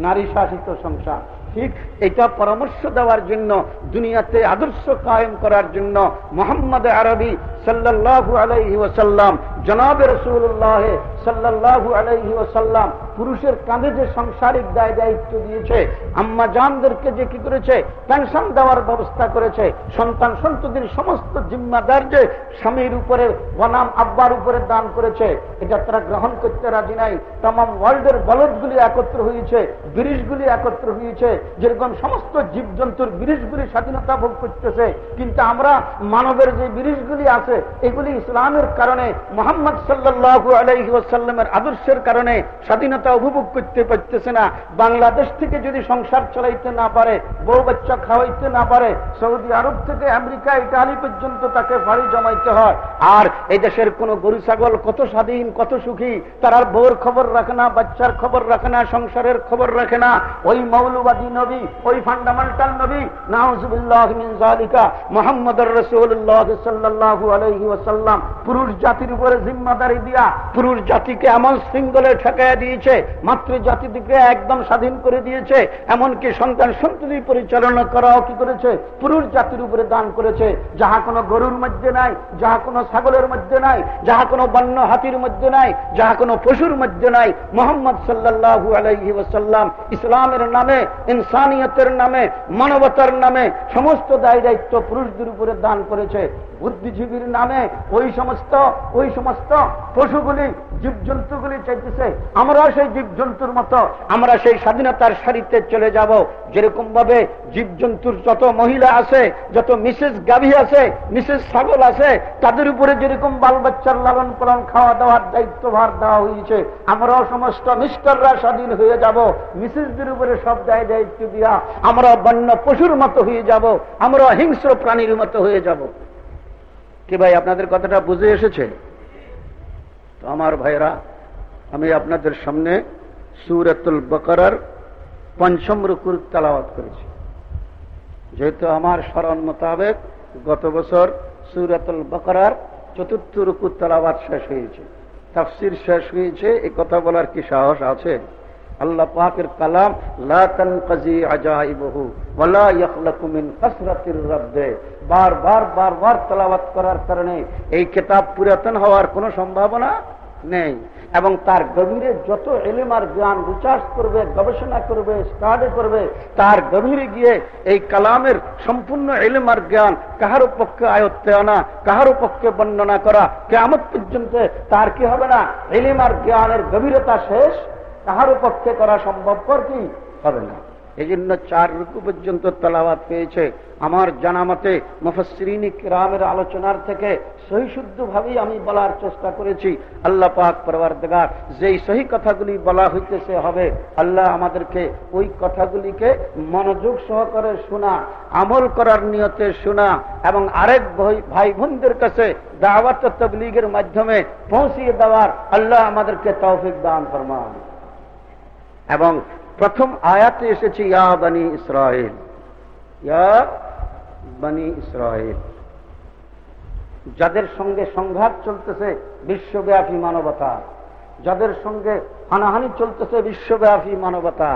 নারী শাসিত সংসার। ঠিক এটা পরামর্শ দেওয়ার জন্য, দুনিয়াতে আদর্শ কায়েম করার জন্য মোহাম্মদ আরবি সাল্লাহু আলাইহি ওসাল্লাম জনাব রসুল্লাহ সাল্লাহু আলাইহি ওসাল্লাম পুরুষের কাঁধে যে সাংসারিক দায় দায়িত্ব দিয়েছে, আম্মা জানদেরকে যে কি করেছে, পেনশন দেওয়ার ব্যবস্থা করেছে, সন্তান সন্ততির সমস্ত জিম্মাদার যে স্বামীর উপরে বনাম আব্বার উপরে দান করেছে, এটা তারা গ্রহণ করতে রাজি নাই। তাম ওয়ার্ল্ডের বলদগুলি একত্র হয়েছে, ব্রিজগুলি একত্র হয়েছে, যেরকম সমস্ত জীবজন্তুর ব্রিজগুলি স্বাধীনতা ভোগ করতেছে, কিন্তু আমরা মানবের যে ব্রিজগুলি আছে, এগুলি ইসলামের কারণে মোহাম্মদ সাল্লাহু আলাইহি ওসাল্লামের আদর্শের কারণে স্বাধীনতা উপভোগ করতে পারতেছে না। বাংলাদেশ থেকে যদি সংসার চালাইতে না পারে, বউ বাচ্চা খাওয়াইতে না পারে, সৌদি আরব থেকে আমেরিকা ইটালি পর্যন্ত তাকে বাড়ি জমাইতে হয়। আর এই দেশের কোন গরু, ছাগল কত স্বাধীন, কত সুখী, তার বউর খবর রাখে না, বাচ্চার খবর রাখে না, সংসারের খবর রাখে না। ওই মৌলবাদী নবী, ওই ফান্ডামেন্টাল নবী, নাউজুবিল্লাহ মিন জালিকা মুহাম্মদুর রাসূলুল্লাহ সাল্লাল্লাহু আলাইহি ওয়াসাল্লাম, পুরুষ জাতির উপরে জিম্মাদারি দিয়া, পুরুষ জাতিকে এমন শৃঙ্খলে ঠেকাইয়া দিয়েছে মাতৃ জাতিকে একদম স্বাধীন করে দিয়েছে, এমনকি সন্তান সন্ততি পরিচালনা করাও কি করেছে? পুরুষ জাতির উপরে দান করেছে। যাহা কোনো গরুর মধ্যে নাই, যাহা কোনো ছাগলের মধ্যে নাই, যাহা কোনো বন্য হাতির মধ্যে নাই, যাহা কোনো পশুর মধ্যে নাই, মোহাম্মদ সাল্লাহু আলাইহি ওসাল্লাম ইসলামের নামে, ইনসানিয়তের নামে, মানবতার নামে সমস্ত দায় দায়িত্ব পুরুষদের উপরে দান করেছে। বুদ্ধিজীবীর নামে ওই সমস্ত ওই সমস্ত পশুগুলি জীবজন্তুগুলি চাইতেছে, আমরা সেই জীবজন্তুর মতো, আমরা সেই স্বাধীনতার সারিতে চলে যাব। যেরকম ভাবে জীবজন্তুর যত মহিলা আছে, যত মিসেস গাভী আছে, মিসেস ছাগল আছে, তাদের উপরে যেরকম বাল বাচ্চার লালন পালন খাওয়া দাওয়ার দায়িত্ব ভার দেওয়া হয়েছে, আমরাও সমস্ত মিস্টাররা স্বাধীন হয়ে যাব। মিসেসদের উপরে সব দায় দায়িত্ব দিয়া আমরা বন্য পশুর মতো হয়ে যাব, আমরা হিংস্র প্রাণীর মতো হয়ে যাব। কি ভাই, আপনাদের কথাটা বুঝে এসেছে? তো আমার ভাইরা আমি আপনাদের সামনে সুরতুল বকরার পঞ্চম রুকুর তালাওয়াত করেছি। যেহেতু আমার স্মরণ মোতাবেক গত বছর সুরতুল বকরার চতুর্থ রুকুর তালাবাদ শেষ হয়েছে। তাফসির শেষ হয়েছে, এ কথা বলার কি সাহস আছে? আল্লাহ পাকের কালাম লাতন কাজি আজাইবহু ওয়ালা ইয়াখলাকু মিন কাসরাতির রাব্দে বার বার বার বার তেলাওয়াত করার কারণে এই কিতাব পুরাতন হওয়ার কোনো সম্ভাবনা নেই। এবং তার গভীরে যত এলিমার জ্ঞান রিচার্জ করবে, গবেষণা করবে, স্টাডি করবে, তার গভীরে গিয়ে এই কালামের সম্পূর্ণ এলেম এলিমার জ্ঞান কাহারও পক্ষে আয়ত্তে আনা কাহারও পক্ষে বর্ণনা করা কেমন পর্যন্ত তার কি হবে না? এলেম এলিমার জ্ঞানের গভীরতা শেষ কাহারও পক্ষে করা সম্ভবপর কি? হবে না। এই জন্য চার রুকু পর্যন্ত তালাবাদ পেয়েছে আমার জানা মতে মুফসরিনী কিরামের আলোচনার থেকে সহিশুদ্ধভাবেই আমি বলার চেষ্টা করেছি। আল্লাহ পাক পরবর্তগার যেই সহি কথাগুলি বলা হইতেছে হবে, আল্লাহ আমাদেরকে ওই কথাগুলিকে মনোযোগ সহকারে শোনা, আমল করার নিয়তে শোনা এবং আরেক ভাই বোনদের কাছে দাওয়াত তবলিগের মাধ্যমে পৌঁছিয়ে দেওয়ার আল্লাহ আমাদেরকে তৌফিক দান ফরমান। এবং প্রথম আয়াতে এসেছে, ইয়া বানি ইসরায়েল ইয়া বানি ইসরায়েল যাদের সঙ্গে সংঘাত চলতেছে, বিশ্বব্যাপী মানবতা যাদের সঙ্গে হানাহানি চলতেছে, বিশ্বব্যাপী মানবতা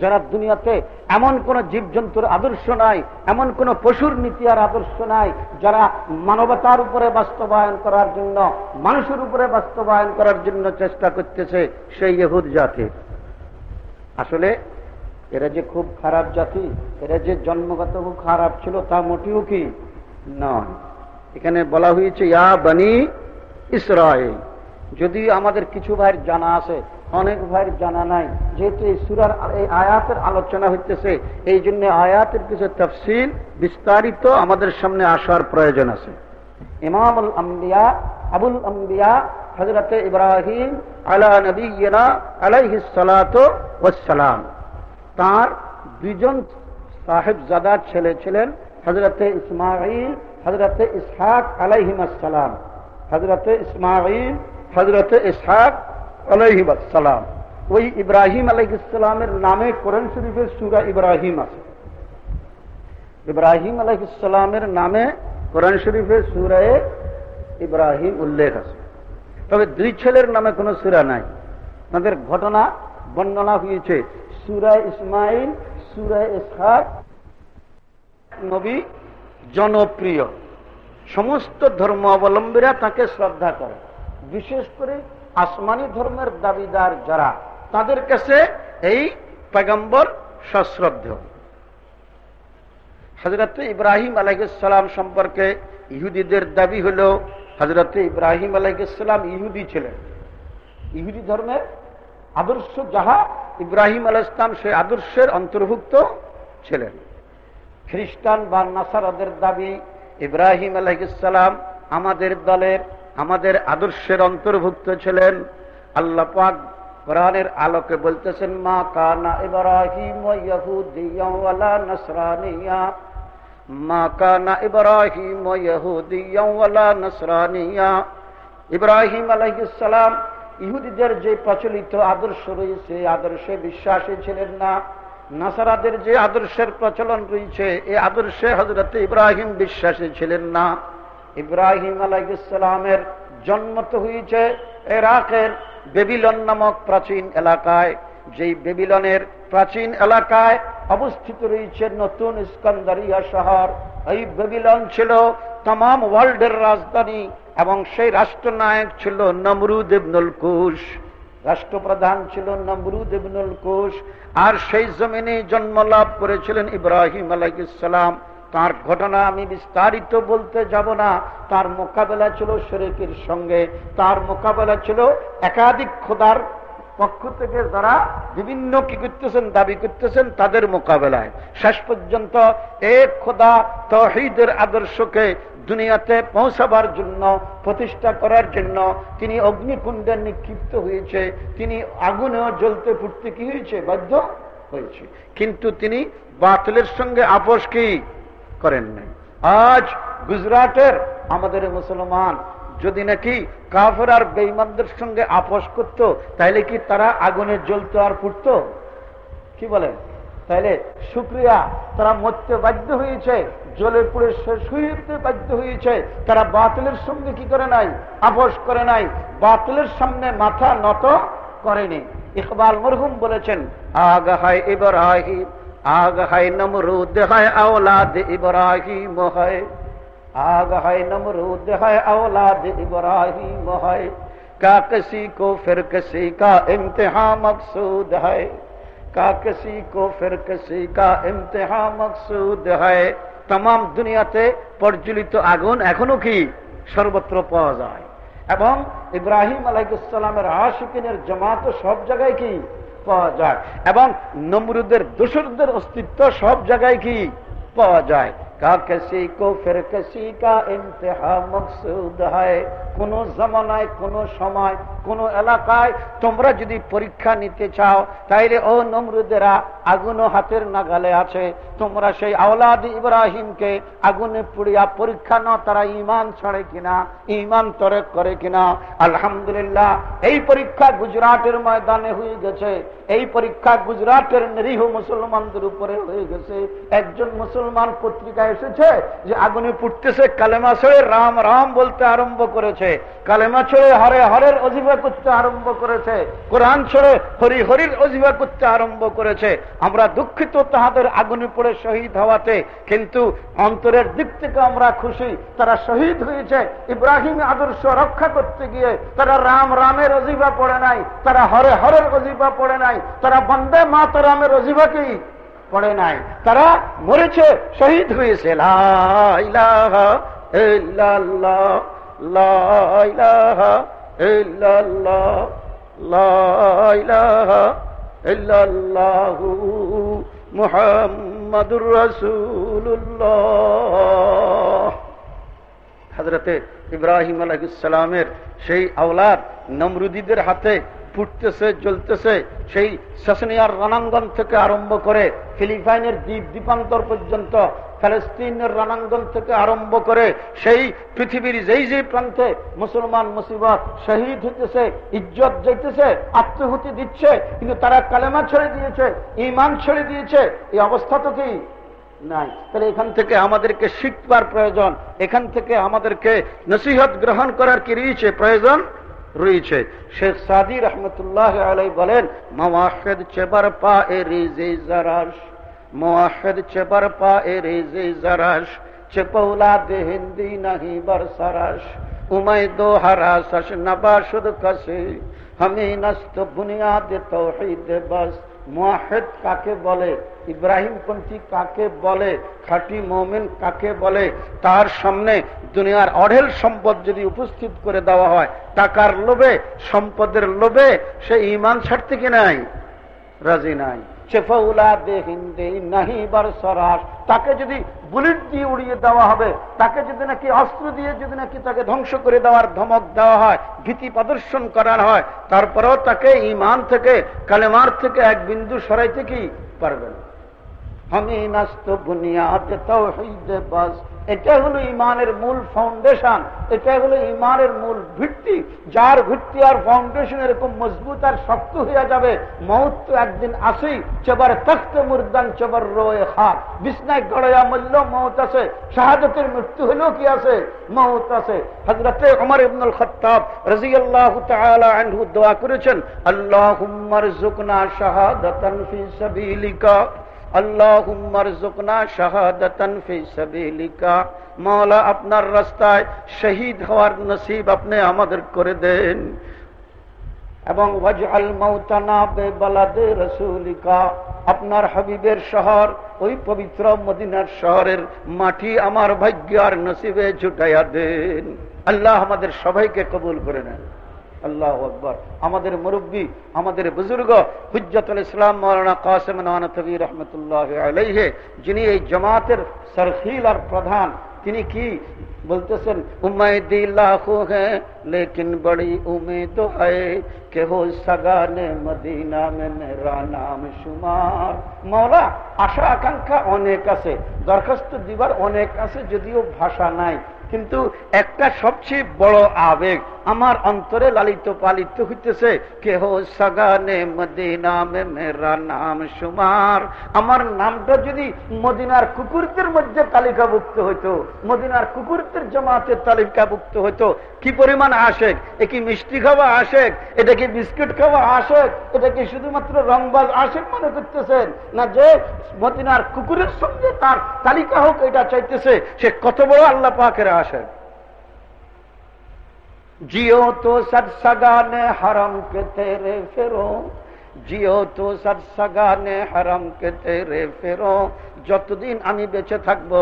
যারা দুনিয়াতে এমন কোন জীবজন্তুর আদর্শ নাই, এমন কোন পশুর নীতি আর আদর্শ নাই, যারা মানবতার উপরে বাস্তবায়ন করার জন্য, মানুষের উপরে বাস্তবায়ন করার জন্য চেষ্টা করতেছে, সেই ইহুদ জাতির আসলে এরা যে খুব খারাপ জাতি, এরা যে জন্মগত খুব খারাপ ছিল তা মোটেও কি নয়। এখানে বলা হয়েছে, ইয়া বানি ইসরায়েল যদি আমাদের কিছু ভাইয়ের জানা আছে, অনেক ভাইয়ের জানা নাই, যেহেতু এই সুরার এই আয়াতের আলোচনা হইতেছে, এই জন্য আয়াতের কিছু তফসিল বিস্তারিত আমাদের সামনে আসার প্রয়োজন আছে। ইমামুল আম্বিয়া, আবুল আম্বিয়া হজরত ইব্রাহিম আলা নবীনা আলাইহিসালাম তার দুইজন সাহেবজাদা ছেলে ছিলেন হজরতে ইসমাইল হজরতে ইসহাক আলাইহিমাসালাম হজরতে ইসমাইল হজরতে ইসহাক আলাইহিমাসালাম ওই ইব্রাহিম আলাইহ ইসলামের নামে কোরআন শরীফের সুরা ইব্রাহিম আছে ইব্রাহিম আলাইহ ইসলামের নামে কোরআন শরীফের সুরায় ইব্রাহিম উল্লেখ আছে তবে দুই ছেলের নামে কোনো সুরা নাই। তাদের ঘটনা বর্ণনা হয়েছে। সুরায় ইসমাইল সুরায় ইসহাক, নবী জনপ্রিয়। সমস্ত ধর্ম অবলম্বীরা তাকে শ্রদ্ধা করে। বিশেষ করে আসমানি ধর্মের দাবিদার যারা, তাদের কাছে এই পেগম্বর সশ্রদ্ধ। হজরত ইব্রাহিম আলাইসালাম সম্পর্কে ইহুদিদের দাবি হল হজরত ইব্রাহিম আলাইসালাম ইহুদি ছিলেন। ইহুদি ধর্মের আদর্শ যাহা ইব্রাহিম আলাহ ইসলাম সে আদর্শের অন্তর্ভুক্ত ছিলেন। খ্রিস্টান বা নাসারাদের দাবি, ইব্রাহিম আলহিসাম আমাদের দলের, আমাদের আদর্শের অন্তর্ভুক্ত ছিলেন। আল্লাহ পাক কোরআনের আলোকে বলতেছেন, মা কানা ইব্রাহিম মা কানা ইব্রাহিম নসরানিয়া। ইব্রাহিম আলহিসাম ইহুদিদের যে প্রচলিত আদর্শ রয়েছে, আদর্শে বিশ্বাসী ছিলেন না। নাসারাদের যে আদর্শের প্রচলন রয়েছে এই আদর্শে হজরত ইব্রাহিম বিশ্বাসী ছিলেন না। ইব্রাহিম আলাইসালামের জন্ম তো হয়েছে এরাকের বেবিলন নামক প্রাচীন এলাকায়। যেই বেবিলনের প্রাচীন এলাকায় অবস্থিত রয়েছে নতুন স্কন্দরিয়া শহর। এই বেবিলন ছিল তাম ওয়ার্ল্ডের রাজধানী এবং সেই রাষ্ট্রনায়ক ছিল নমরুদ ইবনুল কুশ। রাষ্ট্রপ্রধান ছিল নমরুদ ইবনুল কুশ আর সেই জমিনে জন্ম লাভ করেছিলেন ইব্রাহিম আলাইসালাম তার ঘটনা আমি বিস্তারিত বলতে যাব না। তার মোকাবেলা ছিল শরীফের সঙ্গে। তার মোকাবেলা ছিল একাধিক খোদার পক্ষ থেকে যারা বিভিন্ন কি করতেছেন, দাবি করতেছেন, তাদের মোকাবেলায়। শেষ পর্যন্ত এক খোদা তহিদের আদর্শকে দুনিয়াতে পৌঁছাবার জন্য, প্রতিষ্ঠা করার জন্য তিনি অগ্নিকুণ্ডে নিক্ষিপ্ত হয়েছে, তিনি আগুনেও জ্বলতে ফুটতে কি হয়েছে, বাধ্য হয়েছে। কিন্তু তিনি বাতিলের সঙ্গে আপোষ কি করেন নাই। আজ গুজরাটের আমাদের মুসলমান যদি নাকি কাফের আর বেইমানদের সঙ্গে আপোষ করত তাহলে কি তারা আগুনে জ্বলতো আর ফুটত কি বলেন তাহলে সুক্রিয়া, তারা মরতে বাধ্য হয়েছে জলে পুড়ে শেষ হইতে বাধ্য হয়েছে, তারা বাতিলের সঙ্গে কি করে নাই? আপোষ করে নাই, বাতিলের সামনে মাথা নত করেনি। ইকবাল মরহুম বলেছেন, আগ হায় ইব্রাহিম, আগ হায় নমরুদ, হায় আওলাদ ইব্রাহিম, হয় আগ হয় নমরুদ হয় আওলাদ ইব্রাহিম হয় کا کسی کو پھر کسی کا امتحا مقصود ہے کا کسی کو پھر کسی کا امتحا মকসুদ ہے তমাম দুনিয়াতে প্রজ্বলিত আগুন এখনও কি সর্বত্র পাওয়া যায়। এবং ইব্রাহিম আলাইসালামের আশিকিনের জমাত সব জায়গায় কি পাওয়া যায়? এবং নমরুদের দোসরদের অস্তিত্ব সব জায়গায় কি পাওয়া যায়? کا کسی کو پھر کسی کا انتہا مقصود ہے কোনো জমানায় কোনো সময় কোন এলাকায় তোমরা যদি পরীক্ষা নিতে চাও তাইলে ও নমরুদেরা আগুন হাতের নাগালে আছে তোমরা সেই আওলাদ ইব্রাহিমকে আগুনে পুড়িয়া পরীক্ষা না তারা ইমান ছড়ে কিনা ইমান তরে করে কিনা আলহামদুলিল্লাহ এই পরীক্ষা গুজরাটের ময়দানে হয়ে গেছে এই পরীক্ষা গুজরাটের নিরীহ মুসলমানদের উপরে হয়ে গেছে একজন মুসলমান পত্রিকায় এসেছে যে আগুনে পুড়তেছে কালেমা ছেড়ে রাম রাম বলতে আরম্ভ করেছে। কালেমা ছেড়ে হরে হরের অজিবা করতে আরম্ভ করেছে। কোরআন ছেড়ে হরি হরির অজিবা করতে আরম্ভ করেছে। আমরা দুঃখিত তাহাদের আগুনে পড়ে শহীদ হওয়াতে, কিন্তু অন্তরের দিক থেকে আমরা খুশি। তারা শহীদ হয়েছে। ইব্রাহিম আদর্শ রক্ষা করতে গিয়ে তারা রাম রামের অজিবা পড়ে নাই। তারা হরে হরের অজিবা পড়ে নাই। তারা বন্দে মাতরামের অজিবা কি? পড়ে নাই। তারা মরেছে, শহীদ হয়েছে। মুহাম্মাদুর রসুল্লাহ হজরতে ইব্রাহিম আলহিসামের সেই আওলাদ নমরুদিদের হাতে ফুটতেছে, জ্বলতেছে, সেই শাসনিয়ার রণাঙ্গন থেকে আরম্ভ করে ফিলিপাইনের দ্বীপ দ্বীপান্তর পর্যন্ত ফ্যালেস্তিনের রণাঙ্গন থেকে আরম্ভ করে সেই পৃথিবীর যেই যেই প্রান্তে মুসলমান মুসিবত শহীদ হইতেছে, ইজ্জত যাইতেছে, আত্মহুতি দিচ্ছে, কিন্তু তারা কালেমা ছেড়ে দিয়েছে ইমান ছেড়ে দিয়েছে, এই অবস্থা তো কি? নাই। তাহলে এখান থেকে আমাদেরকে শিখবার প্রয়োজন, এখান থেকে আমাদেরকে নসিহত গ্রহণ করার কি রয়েছে প্রয়োজন? রয়েছে শেখ সাদি রহমতুল্লাহ আলাই বলেন মাওয়াহেদ চেবার পা এ রিজে জারাস মোয়াহেদ চেবার পা এ রিজে জারাস চেপৌলা দে হিন্দি নাহি বরসারাস উমাই দো হারাস নবাসুদ কসে হমি নস্ত বুনিয়াদ তৌহিদ বস মোয়াহেদ কাকে বলে? ইব্রাহিম পন্থী কাকে বলে? খাটি মোমেন কাকে বলে? তার সামনে দুনিয়ার অঢেল সম্পদ যদি উপস্থিত করে দেওয়া হয়, টাকার লোভে, সম্পদের লোভে, সে ইমান ছাড়তে কি নাই? রাজি নাই। তাকে যদি বুলেট দিয়ে উড়িয়ে দেওয়া হবে, তাকে যদি নাকি অস্ত্র দিয়ে যদি নাকি তাকে ধ্বংস করে দেওয়ার ধমক দেওয়া হয়, ভীতি প্রদর্শন করার হয়, তারপরেও তাকে ইমান থেকে, কালেমার থেকে এক বিন্দু সরাইতে কি পারবেন আমি নাস্ত বুনিয়াদ হইতে বাস। এটা হলো ইমানের মূল ফাউন্ডেশন এটা হলো ইমানের মূল ভিত্তি। যার ভিত্তি আর ফাউন্ডেশন এরকম মজবুত আর শক্ত হয়ে যাবে, মৌত তো একদিন আসেই। চেবার তখ্ত মুরদান চেবার রোয়ে হাত বিষ্ণায় গড়াইয়া মূল্য মৌত আছে। শাহাদতের মৃত্যু হলেও কি আছে? মৌত আছে। হজরতে উমর ইবনুল খত্তাব রাজি আল্লাহ দোয়া করেছেন আল্লাহ জুকনা শাহাদাতান ফি সাবিলিকা। মৌলা আপনার রাস্তায় শহীদ হওয়ার নসিব আপনি আমাদের করে দেন। এবং আপনার হাবিবের শহর, ওই পবিত্র মদিনার শহরের মাটি আমার ভাগ্য আর নসিবে ছুটাইয়া দেন। আল্লাহ আমাদের সবাইকে কবুল করে নেন। আল্লাহ আকবর। আমাদের মুরব্বী, আমাদের বুজুর্গ হুজ্জতুল ইসলাম মৌলানা কাসেম নবী রহমতুল্লাহ আলাইহে, যিনি এই জমাতের সরফিল আর প্রধান, তিনি কি বলতেছেন উমেদ হ্যাঁ লেকিন বড়ি উমেদ কে হো সগানে মদিনা মেরা নাম সুমার মৌলা আশা আকাঙ্ক্ষা অনেক আছে, দরখাস্ত দিবার অনেক আছে, যদিও ভাষা নাই। কিন্তু একটা সবচেয়ে বড় আবেগ আমার অন্তরে লালিত পালিত হইতেছে। কেহ সাগানে মদিনা মেরা নাম সুমার আমার নামটা যদি মদিনার কুকুরদের মধ্যে তালিকাভুক্ত হইতো, মদিনার কুকুরদের জমাতে তালিকাভুক্ত হইতো কি পরিমাণ আশেক? এ কি মিষ্টি খাওয়া আশেক? এটা কি বিস্কুট খাওয়া আশেক? এটা কি শুধুমাত্র রংবাজ আশেক মনে করতেছেন? না যে মদিনার কুকুরের সঙ্গে তার তালিকা হোক, এটা চাইতেছে, সে কত বড় আল্লাহ পাকের আশেক। জিও তো সৎসগানে হারাম কে তেরে ফেরো। জিও তো সৎসগানে হারাম কে তেরে ফেরো। যতদিন আমি বেঁচে থাকব,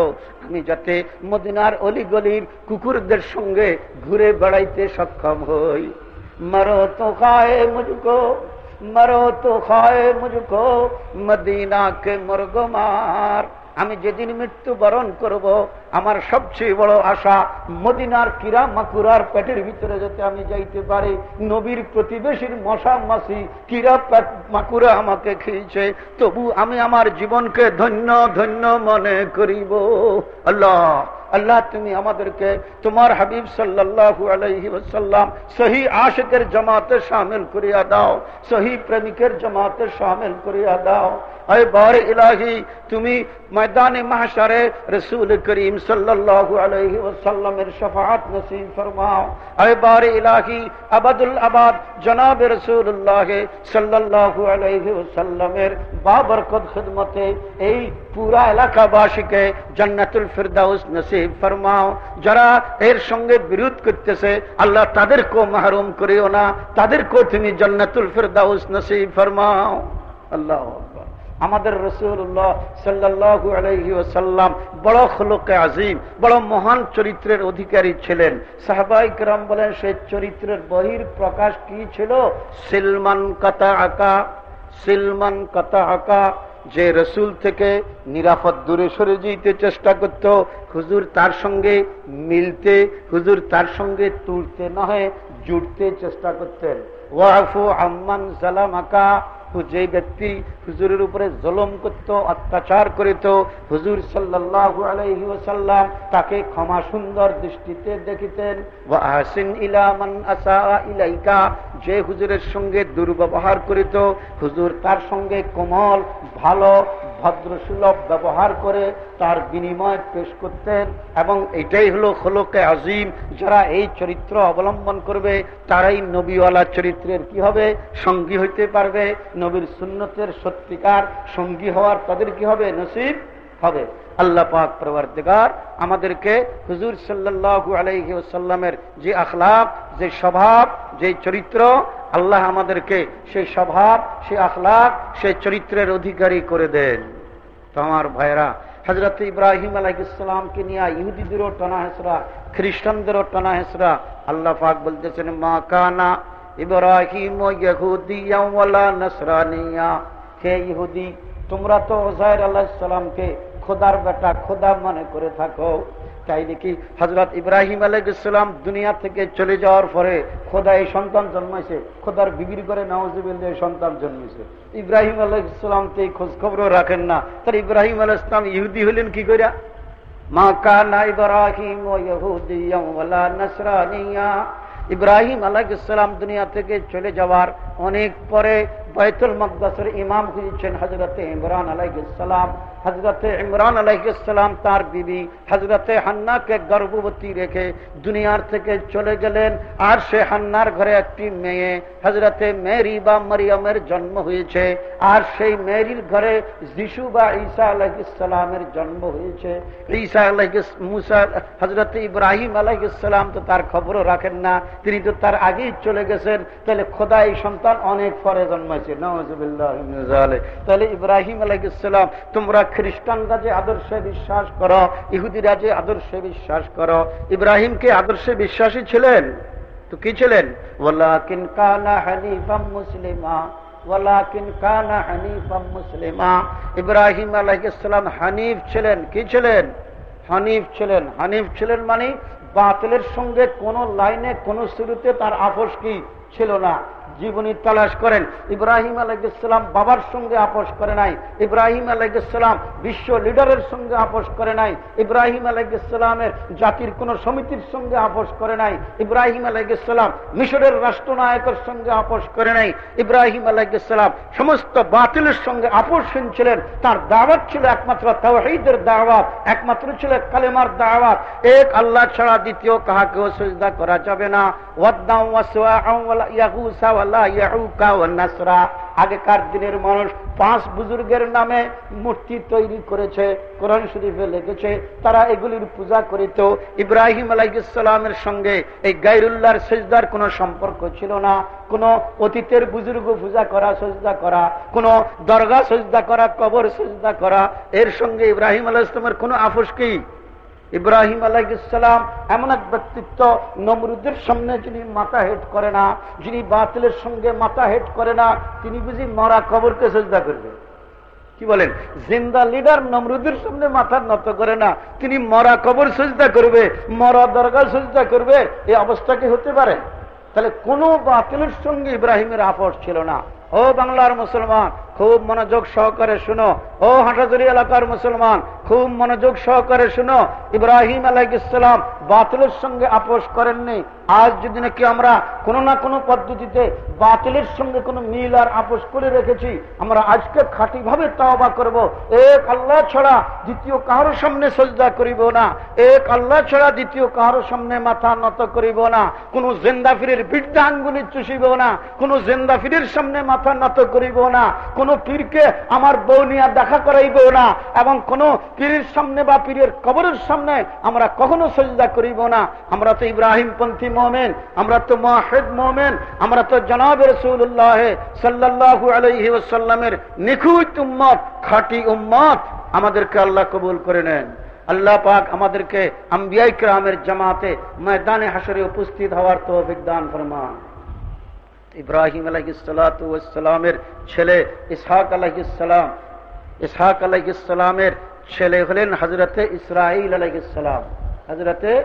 আমি যাতে মদিনার অলিগলির কুকুরদের সঙ্গে ঘুরে বেড়াইতে সক্ষম হই। মারো তো খায় মুজকো, মারো তো খায় মুজকো মদিনা কে মর্গমার আমি যেদিন মৃত্যুবরণ করব, আমার সবচেয়ে বড় আশা মদিনার কিরা মাকুরার পেটের ভিতরে যাতে আমি যাইতে পারি। নবীর প্রতিবেশীর মশা মাসি কিরা মাকুরা আমাকে খেয়েছে। তবু আমি আমার জীবনকে ধন্য ধন্য মনে করিব। আল্লাহ আল্লাহ তুমি আমাদেরকে তোমার হাবিব সাল্লাহু আলহি ওসাল্লাম সহি আশেকের জমাতে সামিল করিয়া দাও সহি প্রেমিকের জমাতে সামিল করিয়া দাও আয় বার ইলাহি তুমি ময়দানে মাহসারে রসুল করিম সাল্লাল্লাহু আলাইহি ওয়াসাল্লামের শাফাআত নসিব ফরমাও আয় বার ইলাহি আবাদুল আবাদ জনাব রাসূলুল্লাহ সাল্লাল্লাহু আলাইহি ওয়াসাল্লামের বাবরকত খিদমতে এই পুরা এলাকাবাসীকে জান্নাতুল ফিরদাউস নসিব ফরমাও যারা এর সঙ্গে বিরোধ করতেছে আল্লাহ তাদেরকেও মাহরুম করিও না তাদেরকেও তুমি জান্নাতুল ফিরদাউস নসিব ফরমাও আল্লাহ আমাদের রসুল্লাহ সাল্লাহু আলহি ওসাল্লাম বড় খোলকে আজিম বড় মহান চরিত্রের অধিকারী ছিলেন সাহবাই রাম বলেন সেই চরিত্রের বহির প্রকাশ কি ছিল সিলমান কাতা আঁকা সিলমান কাতা আঁকা যে রসুল থেকে নিরাপদ দূরে সরে যেতে চেষ্টা করত, হুজুর তার সঙ্গে মিলতে, হুজুর তার সঙ্গে তুলতে নয় জুড়তে চেষ্টা করতেন। ওয়াফু আম্মান সালামাকা যে ব্যক্তি হুজুরের উপরে জলম করত, অত্যাচার করিত, হুজুর সাল্লাহু আলহি ওসাল্লাম তাকে ক্ষমা সুন্দর দৃষ্টিতে দেখিতেন। যে হুজুরের সঙ্গে দুর্ব্যবহার করিত, হুজুর তার সঙ্গে কোমল, ভালো, ভদ্রসুলভ ব্যবহার করে তার বিনিময় পেশ করতেন এবং এটাই হলো হলোকে আজিম। যারা এই চরিত্র অবলম্বন করবে, তারাই নবীওয়ালা চরিত্রের কি হবে? সঙ্গী হইতে পারবে। নবীর সুন্নতের সত্যিকার সঙ্গী হওয়ার তাদের কি হবে? নসিব হবে। আল্লাহ পাক প্রবর্তিকার আমাদেরকে হুজুর সাল্লাহু আলাইহি ওসাল্লামের যে আখলাপ যে স্বভাব, যে চরিত্র, আল্লাহ আমাদেরকে সেই স্বভাব সে আখলাক সে চরিত্রের অধিকারী করে দেন। তো আমার ভাইরা হজরত ইব্রাহিম আলাইসালামকে নিয়ে ইহুদিদেরও টানা হেসরা খ্রিস্টানদেরও টানা হেসরা আল্লাহ পাক বলতেছেন, মা কানা ইব্রাহিম হে ইহুদি, তোমরা তো ওজাইর আল্লাহ সালামকে খোদার বেটা খোদা মনে করে থাকো। তাই দেখি হজরত ইব্রাহিম আলাইসালাম দুনিয়া থেকে চলে যাওয়ার পরে খোদা এই সন্তান জন্মাইছে? খোদার বিবির করে নওয়াজিবিল সন্তান জন্মেছে ইব্রাহিম আলাইসালাম তো এই খোঁজ খবরও রাখেন না। তার ইব্রাহিম আলাহ ইসলাম ইহুদি হলেন কি করিয়া মা কানা ইব্রাহিম ইব্রাহিম আলাইসালাম দুনিয়া থেকে চলে যাওয়ার অনেক পরে বয়তুল মকদাসের ইমাম হয়েছেন হজরত ইমরান আলাইসালাম হজরতে ইমরান আলাইসালাম তার বিবি হজরতে হান্নাকে গর্ভবতী রেখে দুনিয়ার থেকে চলে গেলেন। আর সে হান্নার ঘরে একটি মেয়ে হজরতে মেরি বা মরিয়মের জন্ম হয়েছে। আর সেই মেরির ঘরে যিশু বা ঈসা আলাইসালামের জন্ম হয়েছে। ঈসা আলাহ মুসা হজরতে ইব্রাহিম আলাইসালাম তো তার খবরও রাখেন না। তিনি তো তার আগেই চলে গেছেন। তাহলে খোদা এই সন্তান অনেক পরে জন্মাইছে। নওয়াজ তাহলে ইব্রাহিম আলাইসালাম তোমরা খ্রিস্টানরা যে আদর্শে বিশ্বাস করো, ইহুদিরা যে আদর্শে বিশ্বাস করো ইব্রাহিমকে আদর্শে বিশ্বাসী ছিলেন? তো কি ছিলেন? ইব্রাহিম আলাইহিসসালাম হানিফ ছিলেন, কি ছিলেন? হানিফ ছিলেন। হানিফ ছিলেন মানে বাতিলের সঙ্গে কোন লাইনে, কোন শুরুতে তার আপোষ কি ছিল না। জীবনী তালাশ করেন। ইব্রাহিম আলাইসালাম বাবার সঙ্গে আপোষ করে নাই। ইব্রাহিম আলাইসালাম বিশ্ব লিডারের সঙ্গে আপোষ করে নাই। ইব্রাহিম আলাইসালামের জাতির কোন সমিতির সঙ্গে আপোষ করে নাই। ইব্রাহিম আলাইসালাম মিশরের রাষ্ট্রনায়কের সঙ্গে আপোষ করে নাই। ইব্রাহিম আলাইসালাম সমস্ত বাতিলের সঙ্গে আপোষহীন ছিলেন। তার দাওয়াত ছিল একমাত্র তাওহিদের দাওয়াত, একমাত্র ছিল কালেমার দাওয়াত। এক আল্লাহ ছাড়া দ্বিতীয় কাহাকেও সজদা করা যাবে না। ওয়াদ্দাম ওয়াসওয়া আগেকার দিনের মানুষ পাঁচ বুজুর্গের নামে মূর্তি তৈরি করেছে, কোরআন শরীফে লিখেছে, তারা এগুলির পূজা করিত। ইব্রাহিম আলাইসালামের সঙ্গে এই গাইরুল্লাহর সেজদার কোন সম্পর্ক ছিল না। কোন অতীতের বুজুর্গ পূজা করা, সজদা করা, কোন দরগা সজদা করা, কবর সজদা করা। এর সঙ্গে ইব্রাহিম আলাহ ইসলামের কোন আফস কি? ইব্রাহিম আলাইসালাম এমন এক ব্যক্তিত্ব নমরুদের সামনে যিনি মাথা হেট করে না, যিনি বাতিলের সঙ্গে মাথা হেট করে না, তিনি বুঝি মরা কবরকে সজদা করবে। কি বলেন? জিন্দা লিডার নমরুদের সামনে মাথা নত করে না, তিনি মরা কবর সজদা করবে, মরা দরগা সজদা করবে এই অবস্থা কি হতে পারে? তাহলে কোন বাতিলের সঙ্গে ইব্রাহিমের আপস ছিল না। ও বাংলার মুসলমান খুব মনোযোগ সহকারে শুনো। ও হাটাজুরি এলাকার মুসলমান, খুব মনোযোগ সহকারে শুনো। ইব্রাহিম আলাইসালাম বাতিলের সঙ্গে আপোষ করেননি। আজ যদি নাকি আমরা কোনো না কোনো পদ্ধতিতে বাতিলের সঙ্গে কোনো মিল আর আপোষ করে রেখেছি, আমরা আজকে খাঁটি ভাবে তাওবা করব। এক আল্লাহ ছাড়া দ্বিতীয় কারোর সামনে সজদা করিব না। এক আল্লাহ ছাড়া দ্বিতীয় কারোর সামনে মাথা নত করিব না। কোন জেন্দাফিরের বৃদ্ধাঙ্গুলি চুষিব না। কোন জেন্দাফিরের সামনে মাথা নত করিব না। কোন পীরকে আমার বউ নিয়ে দেখা করাইব না, এবং কোন পীরের সামনে বা পীরের কবরের সামনে আমরা কখনো সজদা করিব না। আমরা তো ইব্রাহিম পন্থী মোমেন, আমরা তো মাহেদ মোমেন, আমরা তো জনাব রসুল্লাহ সাল্লাহ আলহি ওসাল্লামের নিখুঁত উম্মত, খাটি উম্মত, আমাদেরকে আল্লাহ কবুল করে নেন। আল্লাহ পাক আমাদেরকে আম্বিয়াই ক্রামের জামাতে ময়দানে হাসরে উপস্থিত হওয়ার তো বিজ্ঞান ফরমান। ইব্রাহিম আলহিসালামের ছেলে, ইসহাক আলহিসাম ইসহাক আলহিসামের ছেলে হলেন হজরতে ইসরাইল আলহিসাম হজরতে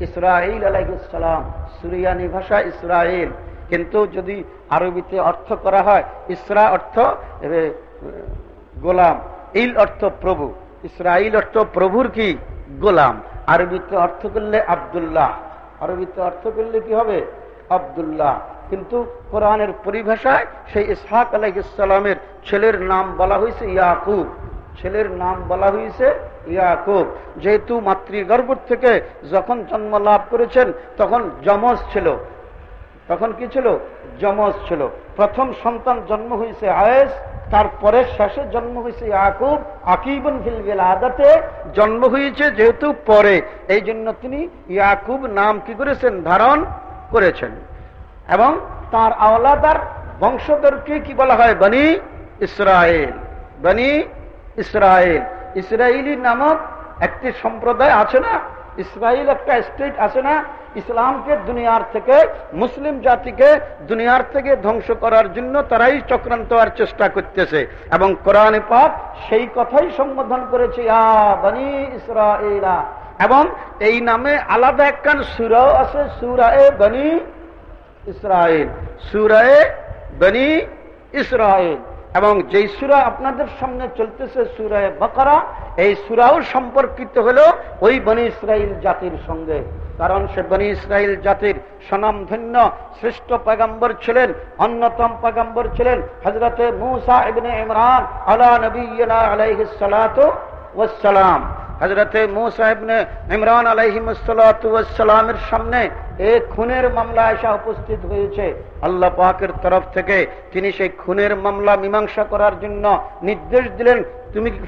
ইসরাইল আলাইসালাম সুরিয়ানি ভাষা ইসরাইল কিন্তু যদি আরবিতে অর্থ করা হয়, ইসরা অর্থ গোলাম। ইল অর্থ প্রভু। ইসরাইল অর্থ প্রভুর কি? গোলাম। আরবিতে অর্থ করলে আবদুল্লাহ। আরবিতে অর্থ করলে কি হবে? আবদুল্লাহ। কিন্তু কোরআনের পরিভাষায় সেই ইসহাক আলাইসালামের ছেলের নাম বলা হয়েছে ইয়াকুব। ছেলের নাম বলা হয়েছে ইয়াকুব। যেহেতু মাতৃগর্ভ থেকে যখন জন্ম লাভ করেছেন, তখন যমজ ছিল। তখন কি ছিল? যমজ ছিল। প্রথম সন্তান জন্ম হয়েছে আয়েস, তারপরে শেষে জন্ম হয়েছে ইয়াকুব। আকিবন ফিলগেল আদাতে জন্ম হয়েছে যেহেতু পরে। এই জন্য তিনি ইয়াকুব নাম কি করেছেন? ধারণ করেছেন। এবং তার আওলাদার বংশধরকে কি বলা হয়? বনি ইসরায়েল। বনি ইসরায়েল। ইসরায়েলি নামক একটি সম্প্রদায় আছে না? ইসরায়েল একটা স্টেট আছে না? ইসলামকে দুনিয়ার থেকে, মুসলিম জাতিকে দুনিয়ার থেকে ধ্বংস করার জন্য তারাই চক্রান্ত আর চেষ্টা করতেছে। এবং কোরআন পাক সেই কথাই সম্বোধন করেছে বনি ইসরায়েলা। এবং এই নামে আলাদা একখান সুরাও আছে সুরা এ বনি ইসরায়েল সুরায়ে বনি ইসরায়েল এবং যেই সুরা আপনাদের সামনে চলতেছে, সুরায় বকরা, এই সুরাও সম্পর্কিত হল ওই বনি ইসরায়েল জাতির সঙ্গে। কারণ সে বনি ইসরায়েল জাতির স্বনামধন্য শ্রেষ্ঠ পেগাম্বর ছিলেন, অন্যতম পেগাম্বর ছিলেন হজরতে মুসা ইবনে ইমরান আলা নবী আলাইহিস সালাম হজরতে মুসাহেবনে ইমরান আলহিমসালামের সামনে এক খুনের মামলা এসা উপস্থিত হয়েছে। আল্লাহ পাকের তরফ থেকে তিনি সেই খুনের মামলা মীমাংসা করার জন্য নির্দেশ দিলেন, তুমি কি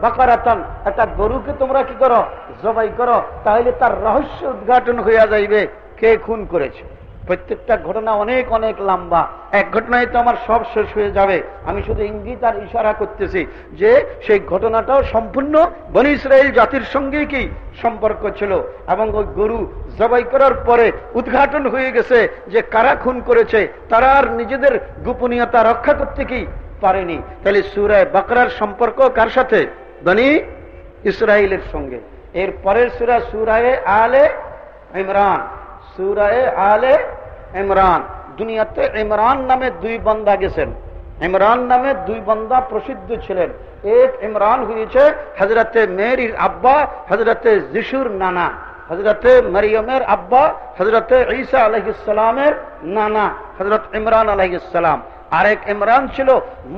বাকারাতান, একটা গরুকে তোমরা কি করো? জবাই করো, তাহলে তার রহস্য উদ্ঘাটন হইয়া যাইবে। কে খুন করেছে? প্রত্যেকটা ঘটনা অনেক অনেক লম্বা। এক ঘটনায় তো আমার সব শেষ হয়ে যাবে। আমি শুধু ইঙ্গিত আর ইশারা করতেছি যে সেই ঘটনাটাও সম্পূর্ণ বনি ইসরায়েল জাতির সঙ্গে কি সম্পর্ক ছিল। এবং ওই গরু জবাই করার পরে উদ্ঘাটন হয়ে গেছে যে কারা খুন করেছে, তারা আর নিজেদের গোপনীয়তা রক্ষা করতে কি পারেনি। তাহলে সুরায় বাকরার সম্পর্ক কার সাথে? বনি ইসরায়েলের সঙ্গে। এর পরের সুরা সুরায় আলে ইমরান। সুরায় আলে ইমরান। দুনিয়াতে ইমরান নামে দুই বন্দা গেছেন। ইমরান নামে দুই বন্দা প্রসিদ্ধ ছিলেন। এক ইমরান হয়েছে হজরতে মেরির আব্বা হজরতে যিশুর নানা হজরতে মরিয়মের আব্বা হজরতে ঈসা আলহিসামের নানা হজরত ইমরান আলহিসাম আরেক ইমরান ছিল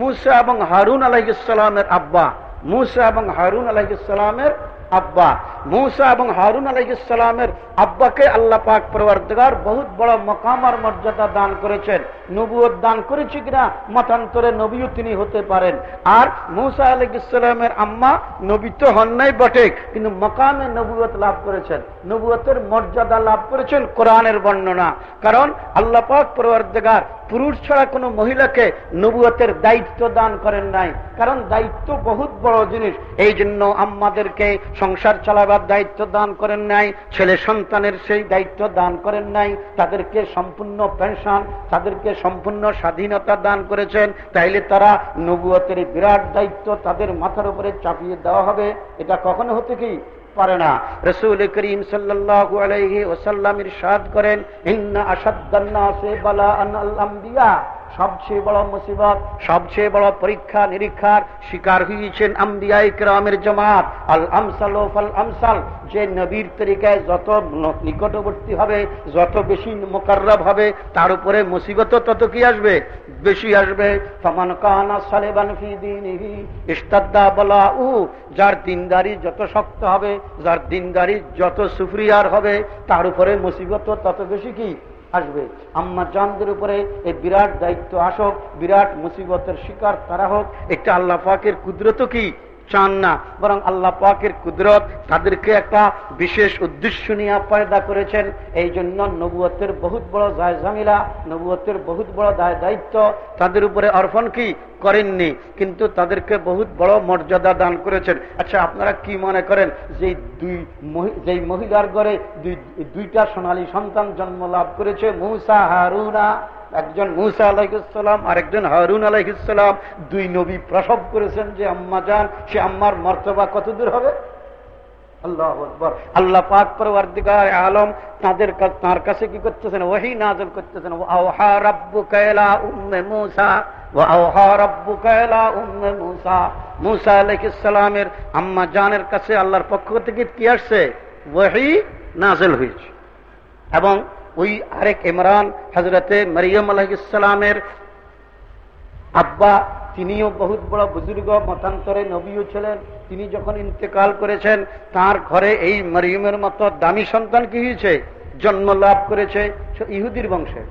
মুসা এবং হারুন আলহিসামের আব্বা, মুসা এবং হারুন আলহিসামের আব্বা। মৌসা এবং হারুন আলাইসালামের আব্বাকে আল্লাহ পাক প্রবর্তগার বহুত বড় মকাম আর মর্যাদা দান করেছেন। নবুয় দান করেছে কিনা মতান্তরে নবীও তিনি হতে পারেন। আর মৌসা আলাইসালামের আম্মা নবী তো হন নাই বটে কিন্তু মকামে নবুয়ত লাভ করেছেন। নবুয়তের মর্যাদা লাভ করেছেন কোরআনের বর্ণনা। কারণ আল্লাহ পাক প্রবর্তগার পুরুষ ছাড়া কোনো মহিলাকে নবুয়তের দায়িত্ব দান করেন নাই। কারণ দায়িত্ব বহুত বড় জিনিস। এই জন্য আম্মাদেরকে সংসার চালাবার দায়িত্ব দান করেন নাই, ছেলে সন্তানের সেই দায়িত্ব দান করেন নাই, তাদেরকে সম্পূর্ণ পেনশন, তাদেরকে সম্পূর্ণ স্বাধীনতা দান করেছেন, তাইলে তারা নবুয়তের বিরাট দায়িত্ব তাদের মাথার উপরে চাপিয়ে দেওয়া হবে, এটা কখনো হতে কি পারে না। রসুল করিম সাল্লাল্লাহু আলাইহি ওয়াসাল্লাম ইরশাদ করেন সবচেয়ে বড় মুসিবত, সবচেয়ে বড় পরীক্ষা নিরীক্ষার শিকার হয়েছেন আম্বিয়াই জমাত আল আমসাল ফাল আমসাল যে নবীর তরিকায় যত নিকটবর্তী হবে, যত বেশি মোকাররব হবে, তার উপরে মুসিবত তত কি আসবে? বেশি আসবে। ফমান কানা সালেবান ফি বলা উ যার দিনদারি যত শক্ত হবে, যার দিনদারি যত সুফরিয়ার হবে, তার উপরে মুসিবত তত বেশি কি? আসবে। আম্মা জানদের উপরে এই বিরাট দায়িত্ব আসক, বিরাট মুসিবতের শিকার তারা হোক। একটা আল্লাহ পাকের কুদরত কি? চান না। বরং আল্লাহ পাকের কুদরত তাদেরকে একটা বিশেষ উদ্দেশ্য নিয়ে পয়দা করেছেন। এই জন্য নবুয়তের বহুত বড় দায় জামিলা নবুয়তের বহুত বড় দায় দায়িত্ব তাদের উপরে অর্পণ কি? করেননি, কিন্তু তাদেরকে বহুত বড় মর্যাদা দান করেছেন। আচ্ছা আপনারা কি মনে করেন যে দুই যেই মহিলার ঘরে দুইটা সোনালী সন্তান জন্ম লাভ করেছে? মৌসা, হারুনা, একজন মুসা আলাইসালাম আর একজন হারুন আলাইসালাম দুই নবী প্রসব করেছেন যে আম্মা যান সে আম্মার মর্তবা কত দূর হবে আল্লাহ পাক পরবর্তীকার আলম তাদের তার কাছে কি করতেছেন? ওহি নাজল করতেছেন। আওহা রাব্বু কায়লা উম্মে মুসা। ওয়াওহা রাব্বু কায়লা উম্মে মুসা। মুসা আলাইহিস সালামের আম্মা জানের কাছে আল্লাহর পক্ষ থেকে কি আসছে? ওহি নাজল হয়েছে। এবং ওই আরেক ইমরান হজরতে মরিয়ম আলহিসামের আব্বা, তিনিও বহুত বড় বুজুর্গ, মতান্তরে নবীও ছিলেন। তিনি যখন ইন্তেকাল করেছেন, তার ঘরে এই মরিয়মের মতো দামি সন্তান কি হয়েছে? জন্ম লাভ করেছে ইহুদির বংশের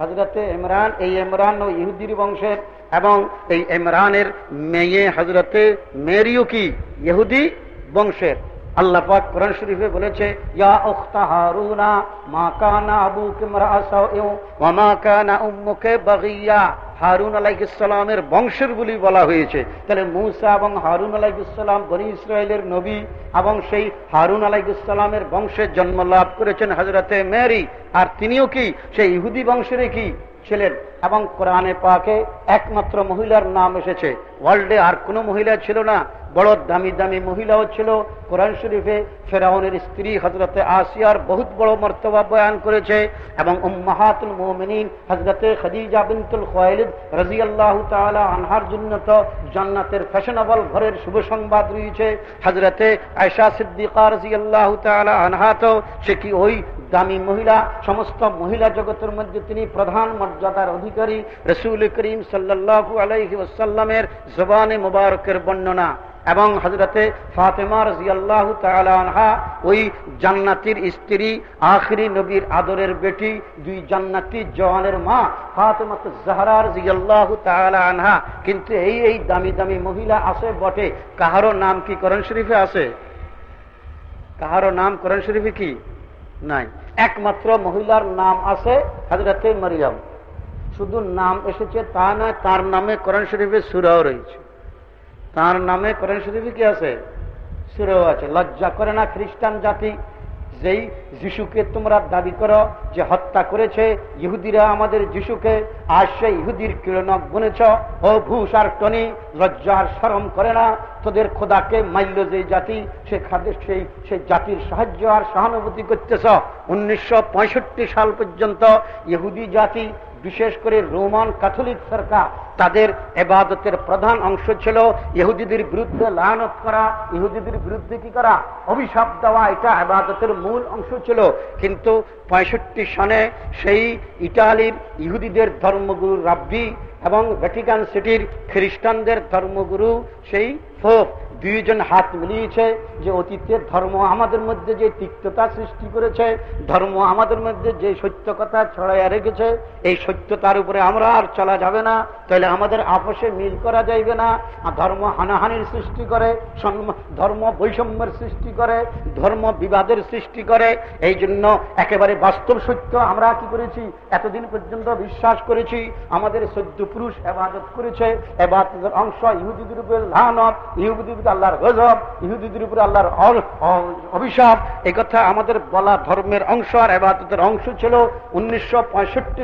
হজরতে ইমরান, এই ইমরান ও ইহুদির বংশের এবং এই ইমরানের মেয়ে হজরতে মেরিও কি? ইহুদি বংশের। আল্লাহ পাক কোরআন শরীফে বলেছে, ইয়া উখতা হারুনা, মা কানা আবুকে মারআসাউ ওয়া মা কানা উম্মুকে বাগিয়া। হারুন আলাইহিসসালামের বংশের বলি বলা হয়েছে। তাহলে মুসা এবং হারুন আলাইহিসসালাম বনি ইসরায়েলের নবী এবং সেই হারুন আলাইহিসসালামের বংশে জন্ম লাভ করেছেন হযরতে মেরি। আর তিনিও কি? সেই ইহুদি বংশেরই কি? ছিলেন। এবং কোরআনে পাকে একমাত্র মহিলার নাম এসেছে। ওয়ার্ল্ডে আর কোনো মহিলা ছিল না। বড় দামি দামি মহিলাও ছিল। কোরআন শরীফে ফেরাউনের স্ত্রী হজরতে আসিয়ার বহুত বড় মর্তবা বয়ান করেছে এবং উম্মাহাতুল মোমিনিন হজরতে খদিজা বিনতুল খোয়ালিদ রাজি আল্লাহ তালা আনহার জন্য তো জান্নাতের ফ্যাশনেবল ঘরের শুভ সংবাদ রয়েছে। হজরতে আয়সা সিদ্দিকা রাজি আল্লাহ তালা আনহা তো সে কি ওই দামি মহিলা? সমস্ত মহিলা জগতের মধ্যে তিনি প্রধান মর্যাদার অধিকারী রসুল করিম সাল্লাহু আলাইহি ওসাল্লামের জবানে মুবারকের বর্ণনা এবং হজরতে ফাতেমার জিয়াল্লাহ তালানহা ওই জান্নাতির স্ত্রী, আখরি নবীর আদরের বেটি, দুই জান্নাতি জওয়ানের মা ফাতেমাত জাহরার জিয়াল্লাহ আনহা। কিন্তু এই এই দামি দামি মহিলা আছে বটে। কাহারো নাম কি করণ শরীফে আছে? কাহারো নাম করণ শরীফে কি? নাই। একমাত্র মহিলার নাম আছে হজরতে মরিয়ম। শুধু নাম এসেছে তা নয় তার নামে করণ শরীফে সুরাও রয়েছে। তার নামে কোরআন শরীফে কি আছে? সুরেও আছে। লজ্জা করে না খ্রিস্টান জাতি যেই যিশুকে তোমরা দাবি করো যে হত্যা করেছে, ইহুদিরা আমাদের যিশুকে, আর সে ইহুদির কিরণক বনেছ। ও ভূষ আর টনি লজ্জার সরম করে না। তোদের খোদাকে মাইল যে জাতি, সে খাদ্য, সেই সেই জাতির সাহায্য আর সহানুভূতি করতেছ। উনিশশো পঁয়ষট্টি সাল পর্যন্ত ইহুদি জাতি বিশেষ করে রোমান ক্যাথলিক সরকার, তাদের এবাদতের প্রধান অংশ ছিল ইহুদিদের বিরুদ্ধে লায়নত করা। ইহুদিদের বিরুদ্ধে কি করা? অভিশাপ দেওয়া, এটা এবাদতের মূল অংশ ছিল। কিন্তু পঁয়ষট্টি সনে সেই ইটালির ইহুদিদের ধর্মগুরু রাব্বি এবং ভ্যাটিকান সিটির খ্রিস্টানদের ধর্মগুরু সেই ফোক দুইজন হাত মিলিয়েছে যে অতীতের ধর্ম আমাদের মধ্যে যে তিক্ততা সৃষ্টি করেছে, ধর্ম আমাদের মধ্যে যে সত্য কথা ছড়াইয়া রেখেছে, এই সত্যতার উপরে আমরা আর চলা যাবে না। তাহলে আমাদের আপসে মিল করা যাইবে না। ধর্ম হানাহানির সৃষ্টি করে ধর্ম বৈষম্যের সৃষ্টি করে, ধর্ম বিবাদের সৃষ্টি করে। এই জন্য একেবারে বাস্তব সত্য আমরা কি করেছি? এতদিন পর্যন্ত বিশ্বাস করেছি, আমাদের সদ্য পুরুষ এবাদত করেছে। এবাদতের অংশ ইহুদিদের উপরে, লানত ইহুদিদের আল্লাহর গজব, ইহুদিদের উপরে আল্লাহর অভিশাপ। এই কথা আমাদের বলা ধর্মের অংশ আর এবাদতের অংশ ছিল উনিশশো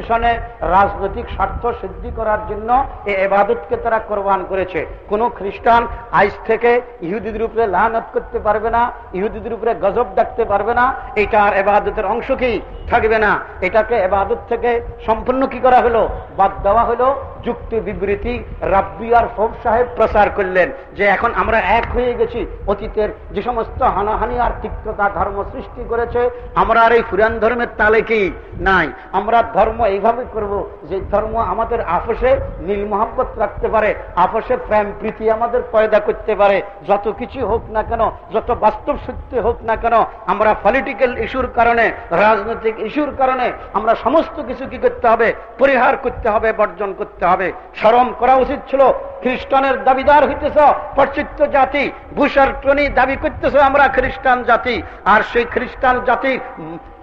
সনে রাজনৈতিক স্বার্থ সিদ্ধি করার জন্য এই এবাদতকে তারা কোরবান করেছে। কোন খ্রিস্টান আইস থেকে ইহুদিদের উপরে লানত করতে পারবে না, ইহুদিদের উপরে গজব ডাকতে পারবে না। এটা আর এবাদতের অংশ কি? থাকবে না। এটাকে এবাদত থেকে সম্পূর্ণ কি করা হলো? বাদ দেওয়া হলো। যুক্তি বিবৃতি রাব্বি আর ফোক সাহেব প্রচার করলেন যে এখন আমরা এক হয়ে গেছি। অতীতের যে সমস্ত হানাহানি আর তিক্ততা ধর্ম সৃষ্টি করেছে, আমরা আর এই ফুরান ধর্মের তালে কি? নাই। আমরা ধর্ম এইভাবে করব যে ধর্ম আমাদের আপসে নীল মহাব্বত রাখতে পারে আপসে প্রেম প্রীতি আমাদের পয়দা করতে পারে। যত কিছু হোক না কেন, যত বাস্তব সত্য হোক না কেন, আমরা পলিটিক্যাল ইস্যুর কারণে, রাজনৈতিক ইস্যুর কারণে, আমরা সমস্ত কিছু কি করতে হবে? পরিহার করতে হবে, বর্জন করতে হবে। স্মরণ করা উচিত ছিল। খ্রিস্টানের দাবিদার হইতেছ পশ্চিত্য জাতি ভূষার টনি দাবি করতেছ, আমরা খ্রিস্টান জাতি। আর সেই খ্রিস্টান জাতি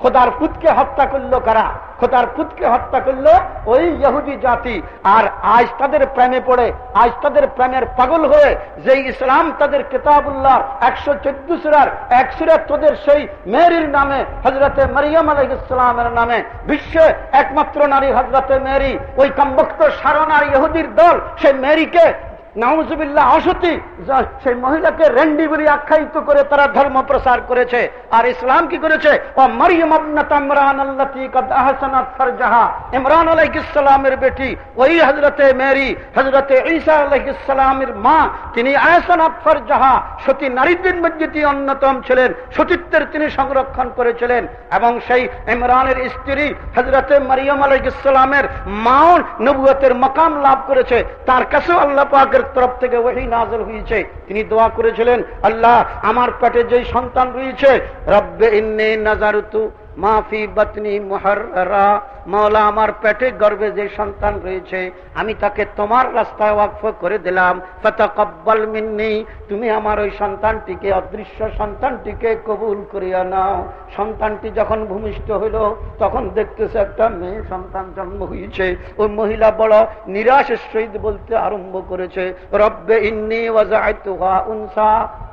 খোদার পুতকে হত্যা করল কারা? খোদার পুতকে হত্যা করল ওই ইহুদি জাতি। আর আজ তাদের প্রেমে পড়ে, আজ তাদের প্রেমের পাগল হয়ে যে ইসলাম তাদের কেতাবুল্লাহ, একশো চোদ্দ সুরার, এক সুরের তোদের সেই মেরির নামে হজরতে মরিয়ম আলহ ইসলামের নামে, বিশ্বে একমাত্র নারী হজরতে মেরি। ওই কম্বক্ত সারণ আর ইহুদির দল, সেই মেরিকে নাউজুবিল্লাহ, অসতী। সেই মহিলাকে রেন্ডিবুরি আখ্যায়িত করে তারা ধর্ম প্রসার করেছে। আর ইসলাম কি করেছে? ও ইমরান আলাইসালামের বেটি, ওই হজরতে মেরি হজরতে ঈসা আলাইসালামের মা, তিনি ফরজাহা, সতী অন্যতম ছিলেন, সতীত্বের তিনি সংরক্ষণ করেছিলেন। এবং সেই ইমরানের স্ত্রী হজরতে মারিয়াম আলাইসালামের মাও নবুয়তের মকাম লাভ করেছে। তার কাছেও আল্লাহ পাকের তরফ থেকে ওই নাজল হয়েছে। তিনি দোয়া করেছিলেন, আল্লাহ, আমার পেটে যেই সন্তান রয়েছে, রব্বে ইন্নে নাজারুতু মাফি বতনি মহারা মৌলা আমার পেটে গর্বে যে সন্তান রয়েছে, আমি তাকে তোমার রাস্তায় ওয়াকফ করে দিলাম। ফতকব্বাল মিন্নি, তুমি আমার ওই সন্তানটিকে, অদৃশ্য সন্তানটিকে কবুল করিয়া নাও। সন্তানটি যখন ভূমিষ্ঠ হইল, তখন দেখতেছে একটা মেয়ে সন্তান জন্ম হয়েছে ওই মহিলা বড় নিরাশের সহিত বলতে আরম্ভ করেছে, রব্বে ইন্নি ওয়াজা উনসা।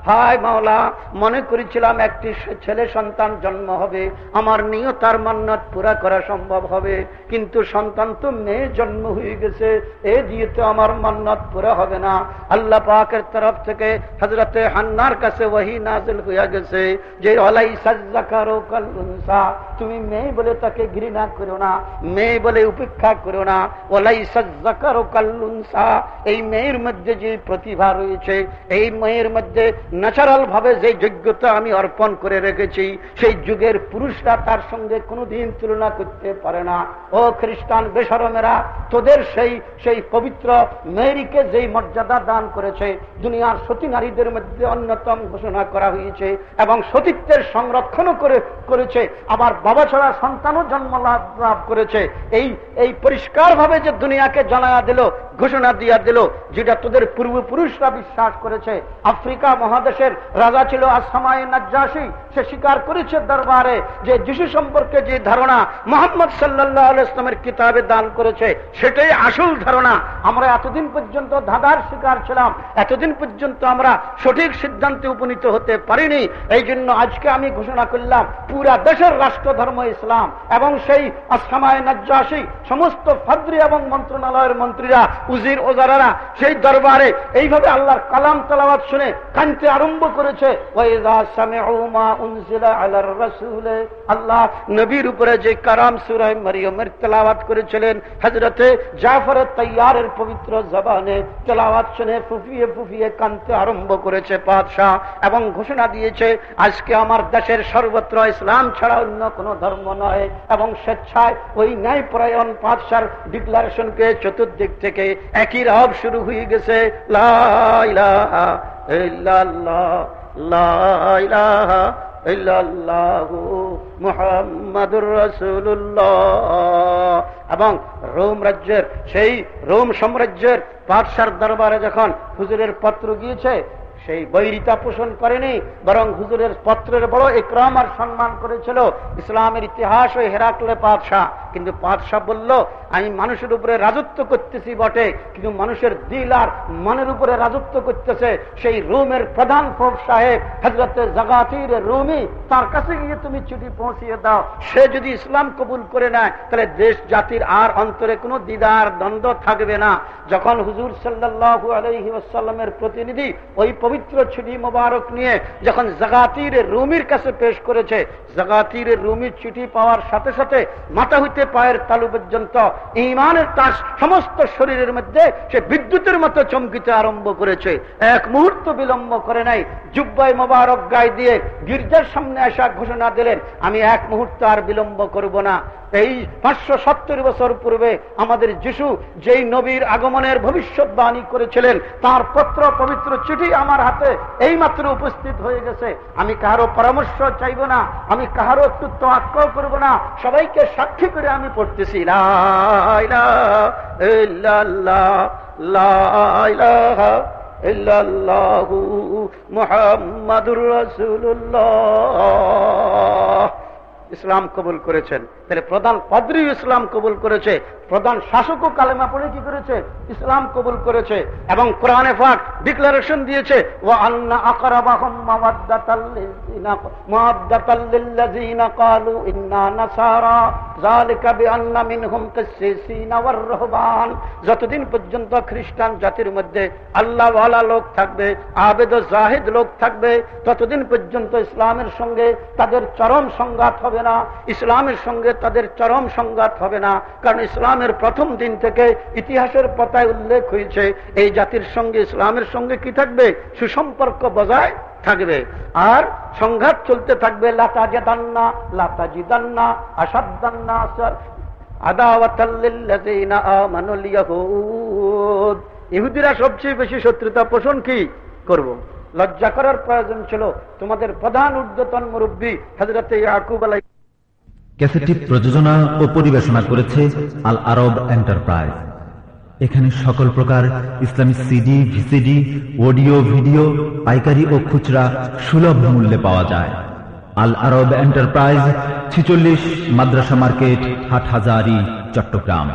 হায় মাওলা, মনে করেছিলাম একটি ছেলে সন্তান জন্ম হবে। আমার নিয়তার মান্নাত পুরা করা সম্ভব হবে। কিন্তু সন্তান তো মেয়ে জন্ম হয়ে গেছে, এ দিয়ে তো আমার মান্নাত পুরা হবে না। আল্লাহ পাকের তরফ থেকে হজরতে হান্নার কাছে ওহি নাজিল হইয়া গেছে যে অলাই সাজ্জাকারো কালুনসা তুমি মেয়ে বলে তাকে ঘৃণা করো না, মেয়ে বলে উপেক্ষা করো না। ওলাই সাজ্জাকারো কালুনসা এই মেয়ের মধ্যে যে প্রতিভা রয়েছে, এই মেয়ের মধ্যে ন্যাচারাল ভাবে যে যোগ্যতা আমি অর্পণ করে রেখেছি, সেই যুগের পুরুষরা তার সঙ্গে কোনোদিন তুলনা করতে পারে না। ও খ্রিস্টান বেসরমেরা তোদের সেই সেই পবিত্র মেয়েরিকে যেই মর্যাদা দান করেছে, দুনিয়ার সতী নারীদের মধ্যে অন্যতম ঘোষণা করা হয়েছে এবং সতীত্বের সংরক্ষণও করে, করেছে, আবার বাবা ছাড়া সন্তানও জন্ম লাভ করেছে। এই এই পরিষ্কার ভাবে যে দুনিয়াকে জানায়া দিল, ঘোষণা দিয়া দিল, যেটা তোদের পূর্বপুরুষরা বিশ্বাস করেছে, আফ্রিকা মহাদেশের রাজা ছিল আসামায় নাজ্জাসী। সে স্বীকার করেছে দরবারে যে যিশু সম্পর্কে যে ধারণা মোহাম্মদ সাল্লাহ ইসলামের কিতাবে দান করেছে, সেটাই আসল ধারণা। আমরা এতদিন পর্যন্ত ধাঁধার শিকার ছিলাম। এতদিন পর্যন্ত আমরা সঠিক সিদ্ধান্তে উপনীত হতে পারিনি। এই জন্য আজকে আমি ঘোষণা করলাম, পুরা দেশের রাষ্ট্র ধর্ম ইসলাম এবং সেই আসামায় নাজ্জাসী, সমস্ত ফাদ্রি এবং মন্ত্রণালয়ের মন্ত্রীরা, উজির ওজারারা সেই দরবারে এইভাবে আল্লাহর কালাম তালাবাদ শুনে কানতে আরম্ভ করেছে। আল্লাহ নবীর উপরে যে কারাম সুরাই মরিয়মের তেলাওয়াত করেছিলেন হজরতে জাফর তৈয়ারের পবিত্র জবানে তেলাওয়াত শুনে ফুফিয়ে ফুফিয়ে কানতে আরম্ভ করেছে পাদশাহ এবং ঘোষণা দিয়েছে, আজকে আমার দেশের সর্বত্র ইসলাম ছাড়া অন্য কোন ধর্ম নয় এবং স্বেচ্ছায় ওই ন্যায় পরায়ণ পাদশার ডিক্লারেশনকে চতুর্দিক থেকে একই রব শুরু হয়ে গেছে। রসুল্লাহ এবং রোম রাজ্যের সেই রোম সাম্রাজ্যের পাঠশার দরবারে যখন হুজুরের পত্র গিয়েছে সেই বৈরিতা পোষণ করেনি, বরং হুজুরের পত্রের বড় একরাম আর সম্মান করেছিল ইসলামের ইতিহাস ওই হেরাকলে পাদশাহ কিন্তু পাদশাহ বলল, আমি মানুষের উপরে রাজত্ব করতেছি বটে, কিন্তু মানুষের দিল আর মনের উপরে রাজত্ব করতেছে। সেই রুমের প্রধান ফোক সাহেব হজরত জাগাতির রুমি, তার কাছে গিয়ে তুমি চিঠি পৌঁছিয়ে দাও। সে যদি ইসলাম কবুল করে নেয়, তাহলে দেশ, জাতির আর অন্তরে কোনো দিদার দ্বন্দ্ব থাকবে না। যখন হুজুর সাল্লাহ আলহি আসাল্লামের প্রতিনিধি ওই পবিত্র চিঠি মোবারক নিয়ে যখন জাগাতির রুমির কাছে পেশ করেছে, জাগাতির রুমির চিঠি পাওয়ার সাথে সাথে মাথা হইতে পায়ের তালু পর্যন্ত ইমানের তার সমস্ত শরীরের মধ্যে সে বিদ্যুতের মতো চমকিতে আরম্ভ করেছে। এক মুহূর্ত বিলম্ব করে নাই জুব্বাই মোবারক গায়ে দিয়ে গির্জার সামনে আসা ঘোষণা দিলেন, আমি এক মুহূর্ত আর বিলম্ব করব না। এই পাঁচশো সত্তর বছর পূর্বে আমাদের যিশু যেই নবীর আগমনের ভবিষ্যৎবাণী করেছিলেন, তার পত্র পবিত্র চিঠি আমার হাতে এই মাত্র উপস্থিত হয়ে গেছে। আমি কাহারও পরামর্শ চাইব না, আমি কাহারও একটু তোয়াক্ক করব না। সবাইকে সাক্ষী করে আমি পড়তেছি ইসলাম কবুল করেছেন। তাহলে প্রধান পাদ্রী ইসলাম কবুল করেছে, প্রধান শাসকও কালেমা পড়ে কি করেছে? ইসলাম কবুল করেছে এবং কোরআনে ফাক ডিক্লারেশন দিয়েছে ও যতদিন পর্যন্ত খ্রিস্টান জাতির মধ্যে আল্লাহওয়ালা লোক থাকবে, আবেদ জাহিদ লোক থাকবে, ততদিন পর্যন্ত ইসলামের সঙ্গে তাদের চরম সংঘাত হবে না। ইসলামের সঙ্গে তাদের চরম সংঘাত হবে না। কারণ ইসলামের প্রথম দিন থেকে ইতিহাসের পাতায় উল্লেখ হয়েছে, এই জাতির সঙ্গে, ইসলামের সঙ্গে কি থাকবে? সুসম্পর্ক বজায় থাকবে। আর সংঘাত চলতে থাকবে লাতা জেদান্না লাতা জিদান্না আসাদান্না ইহুদিরা সবচেয়ে বেশি শত্রুতা পোষণ কি করব। লজ্জা করার প্রয়োজন ছিল। তোমাদের প্রধান উর্ধতন মুরব্বী হাজরতে ইয়াকুব আলাই ক্যাসেটটি প্রযোজনা ও পরিবেশনা করেছে আল আরব এন্টারপ্রাইজ। এখানে সকল প্রকার ইসলামী সিডি, ভিসিডি, অডিও, ভিডিও, পাইকারি ও খুচরা সুলভ মূল্যে পাওয়া যায়। আল আরব এন্টারপ্রাইজ ছিচল্লিশ মাদ্রাসা মার্কেট হাট হাজারি চট্টগ্রাম।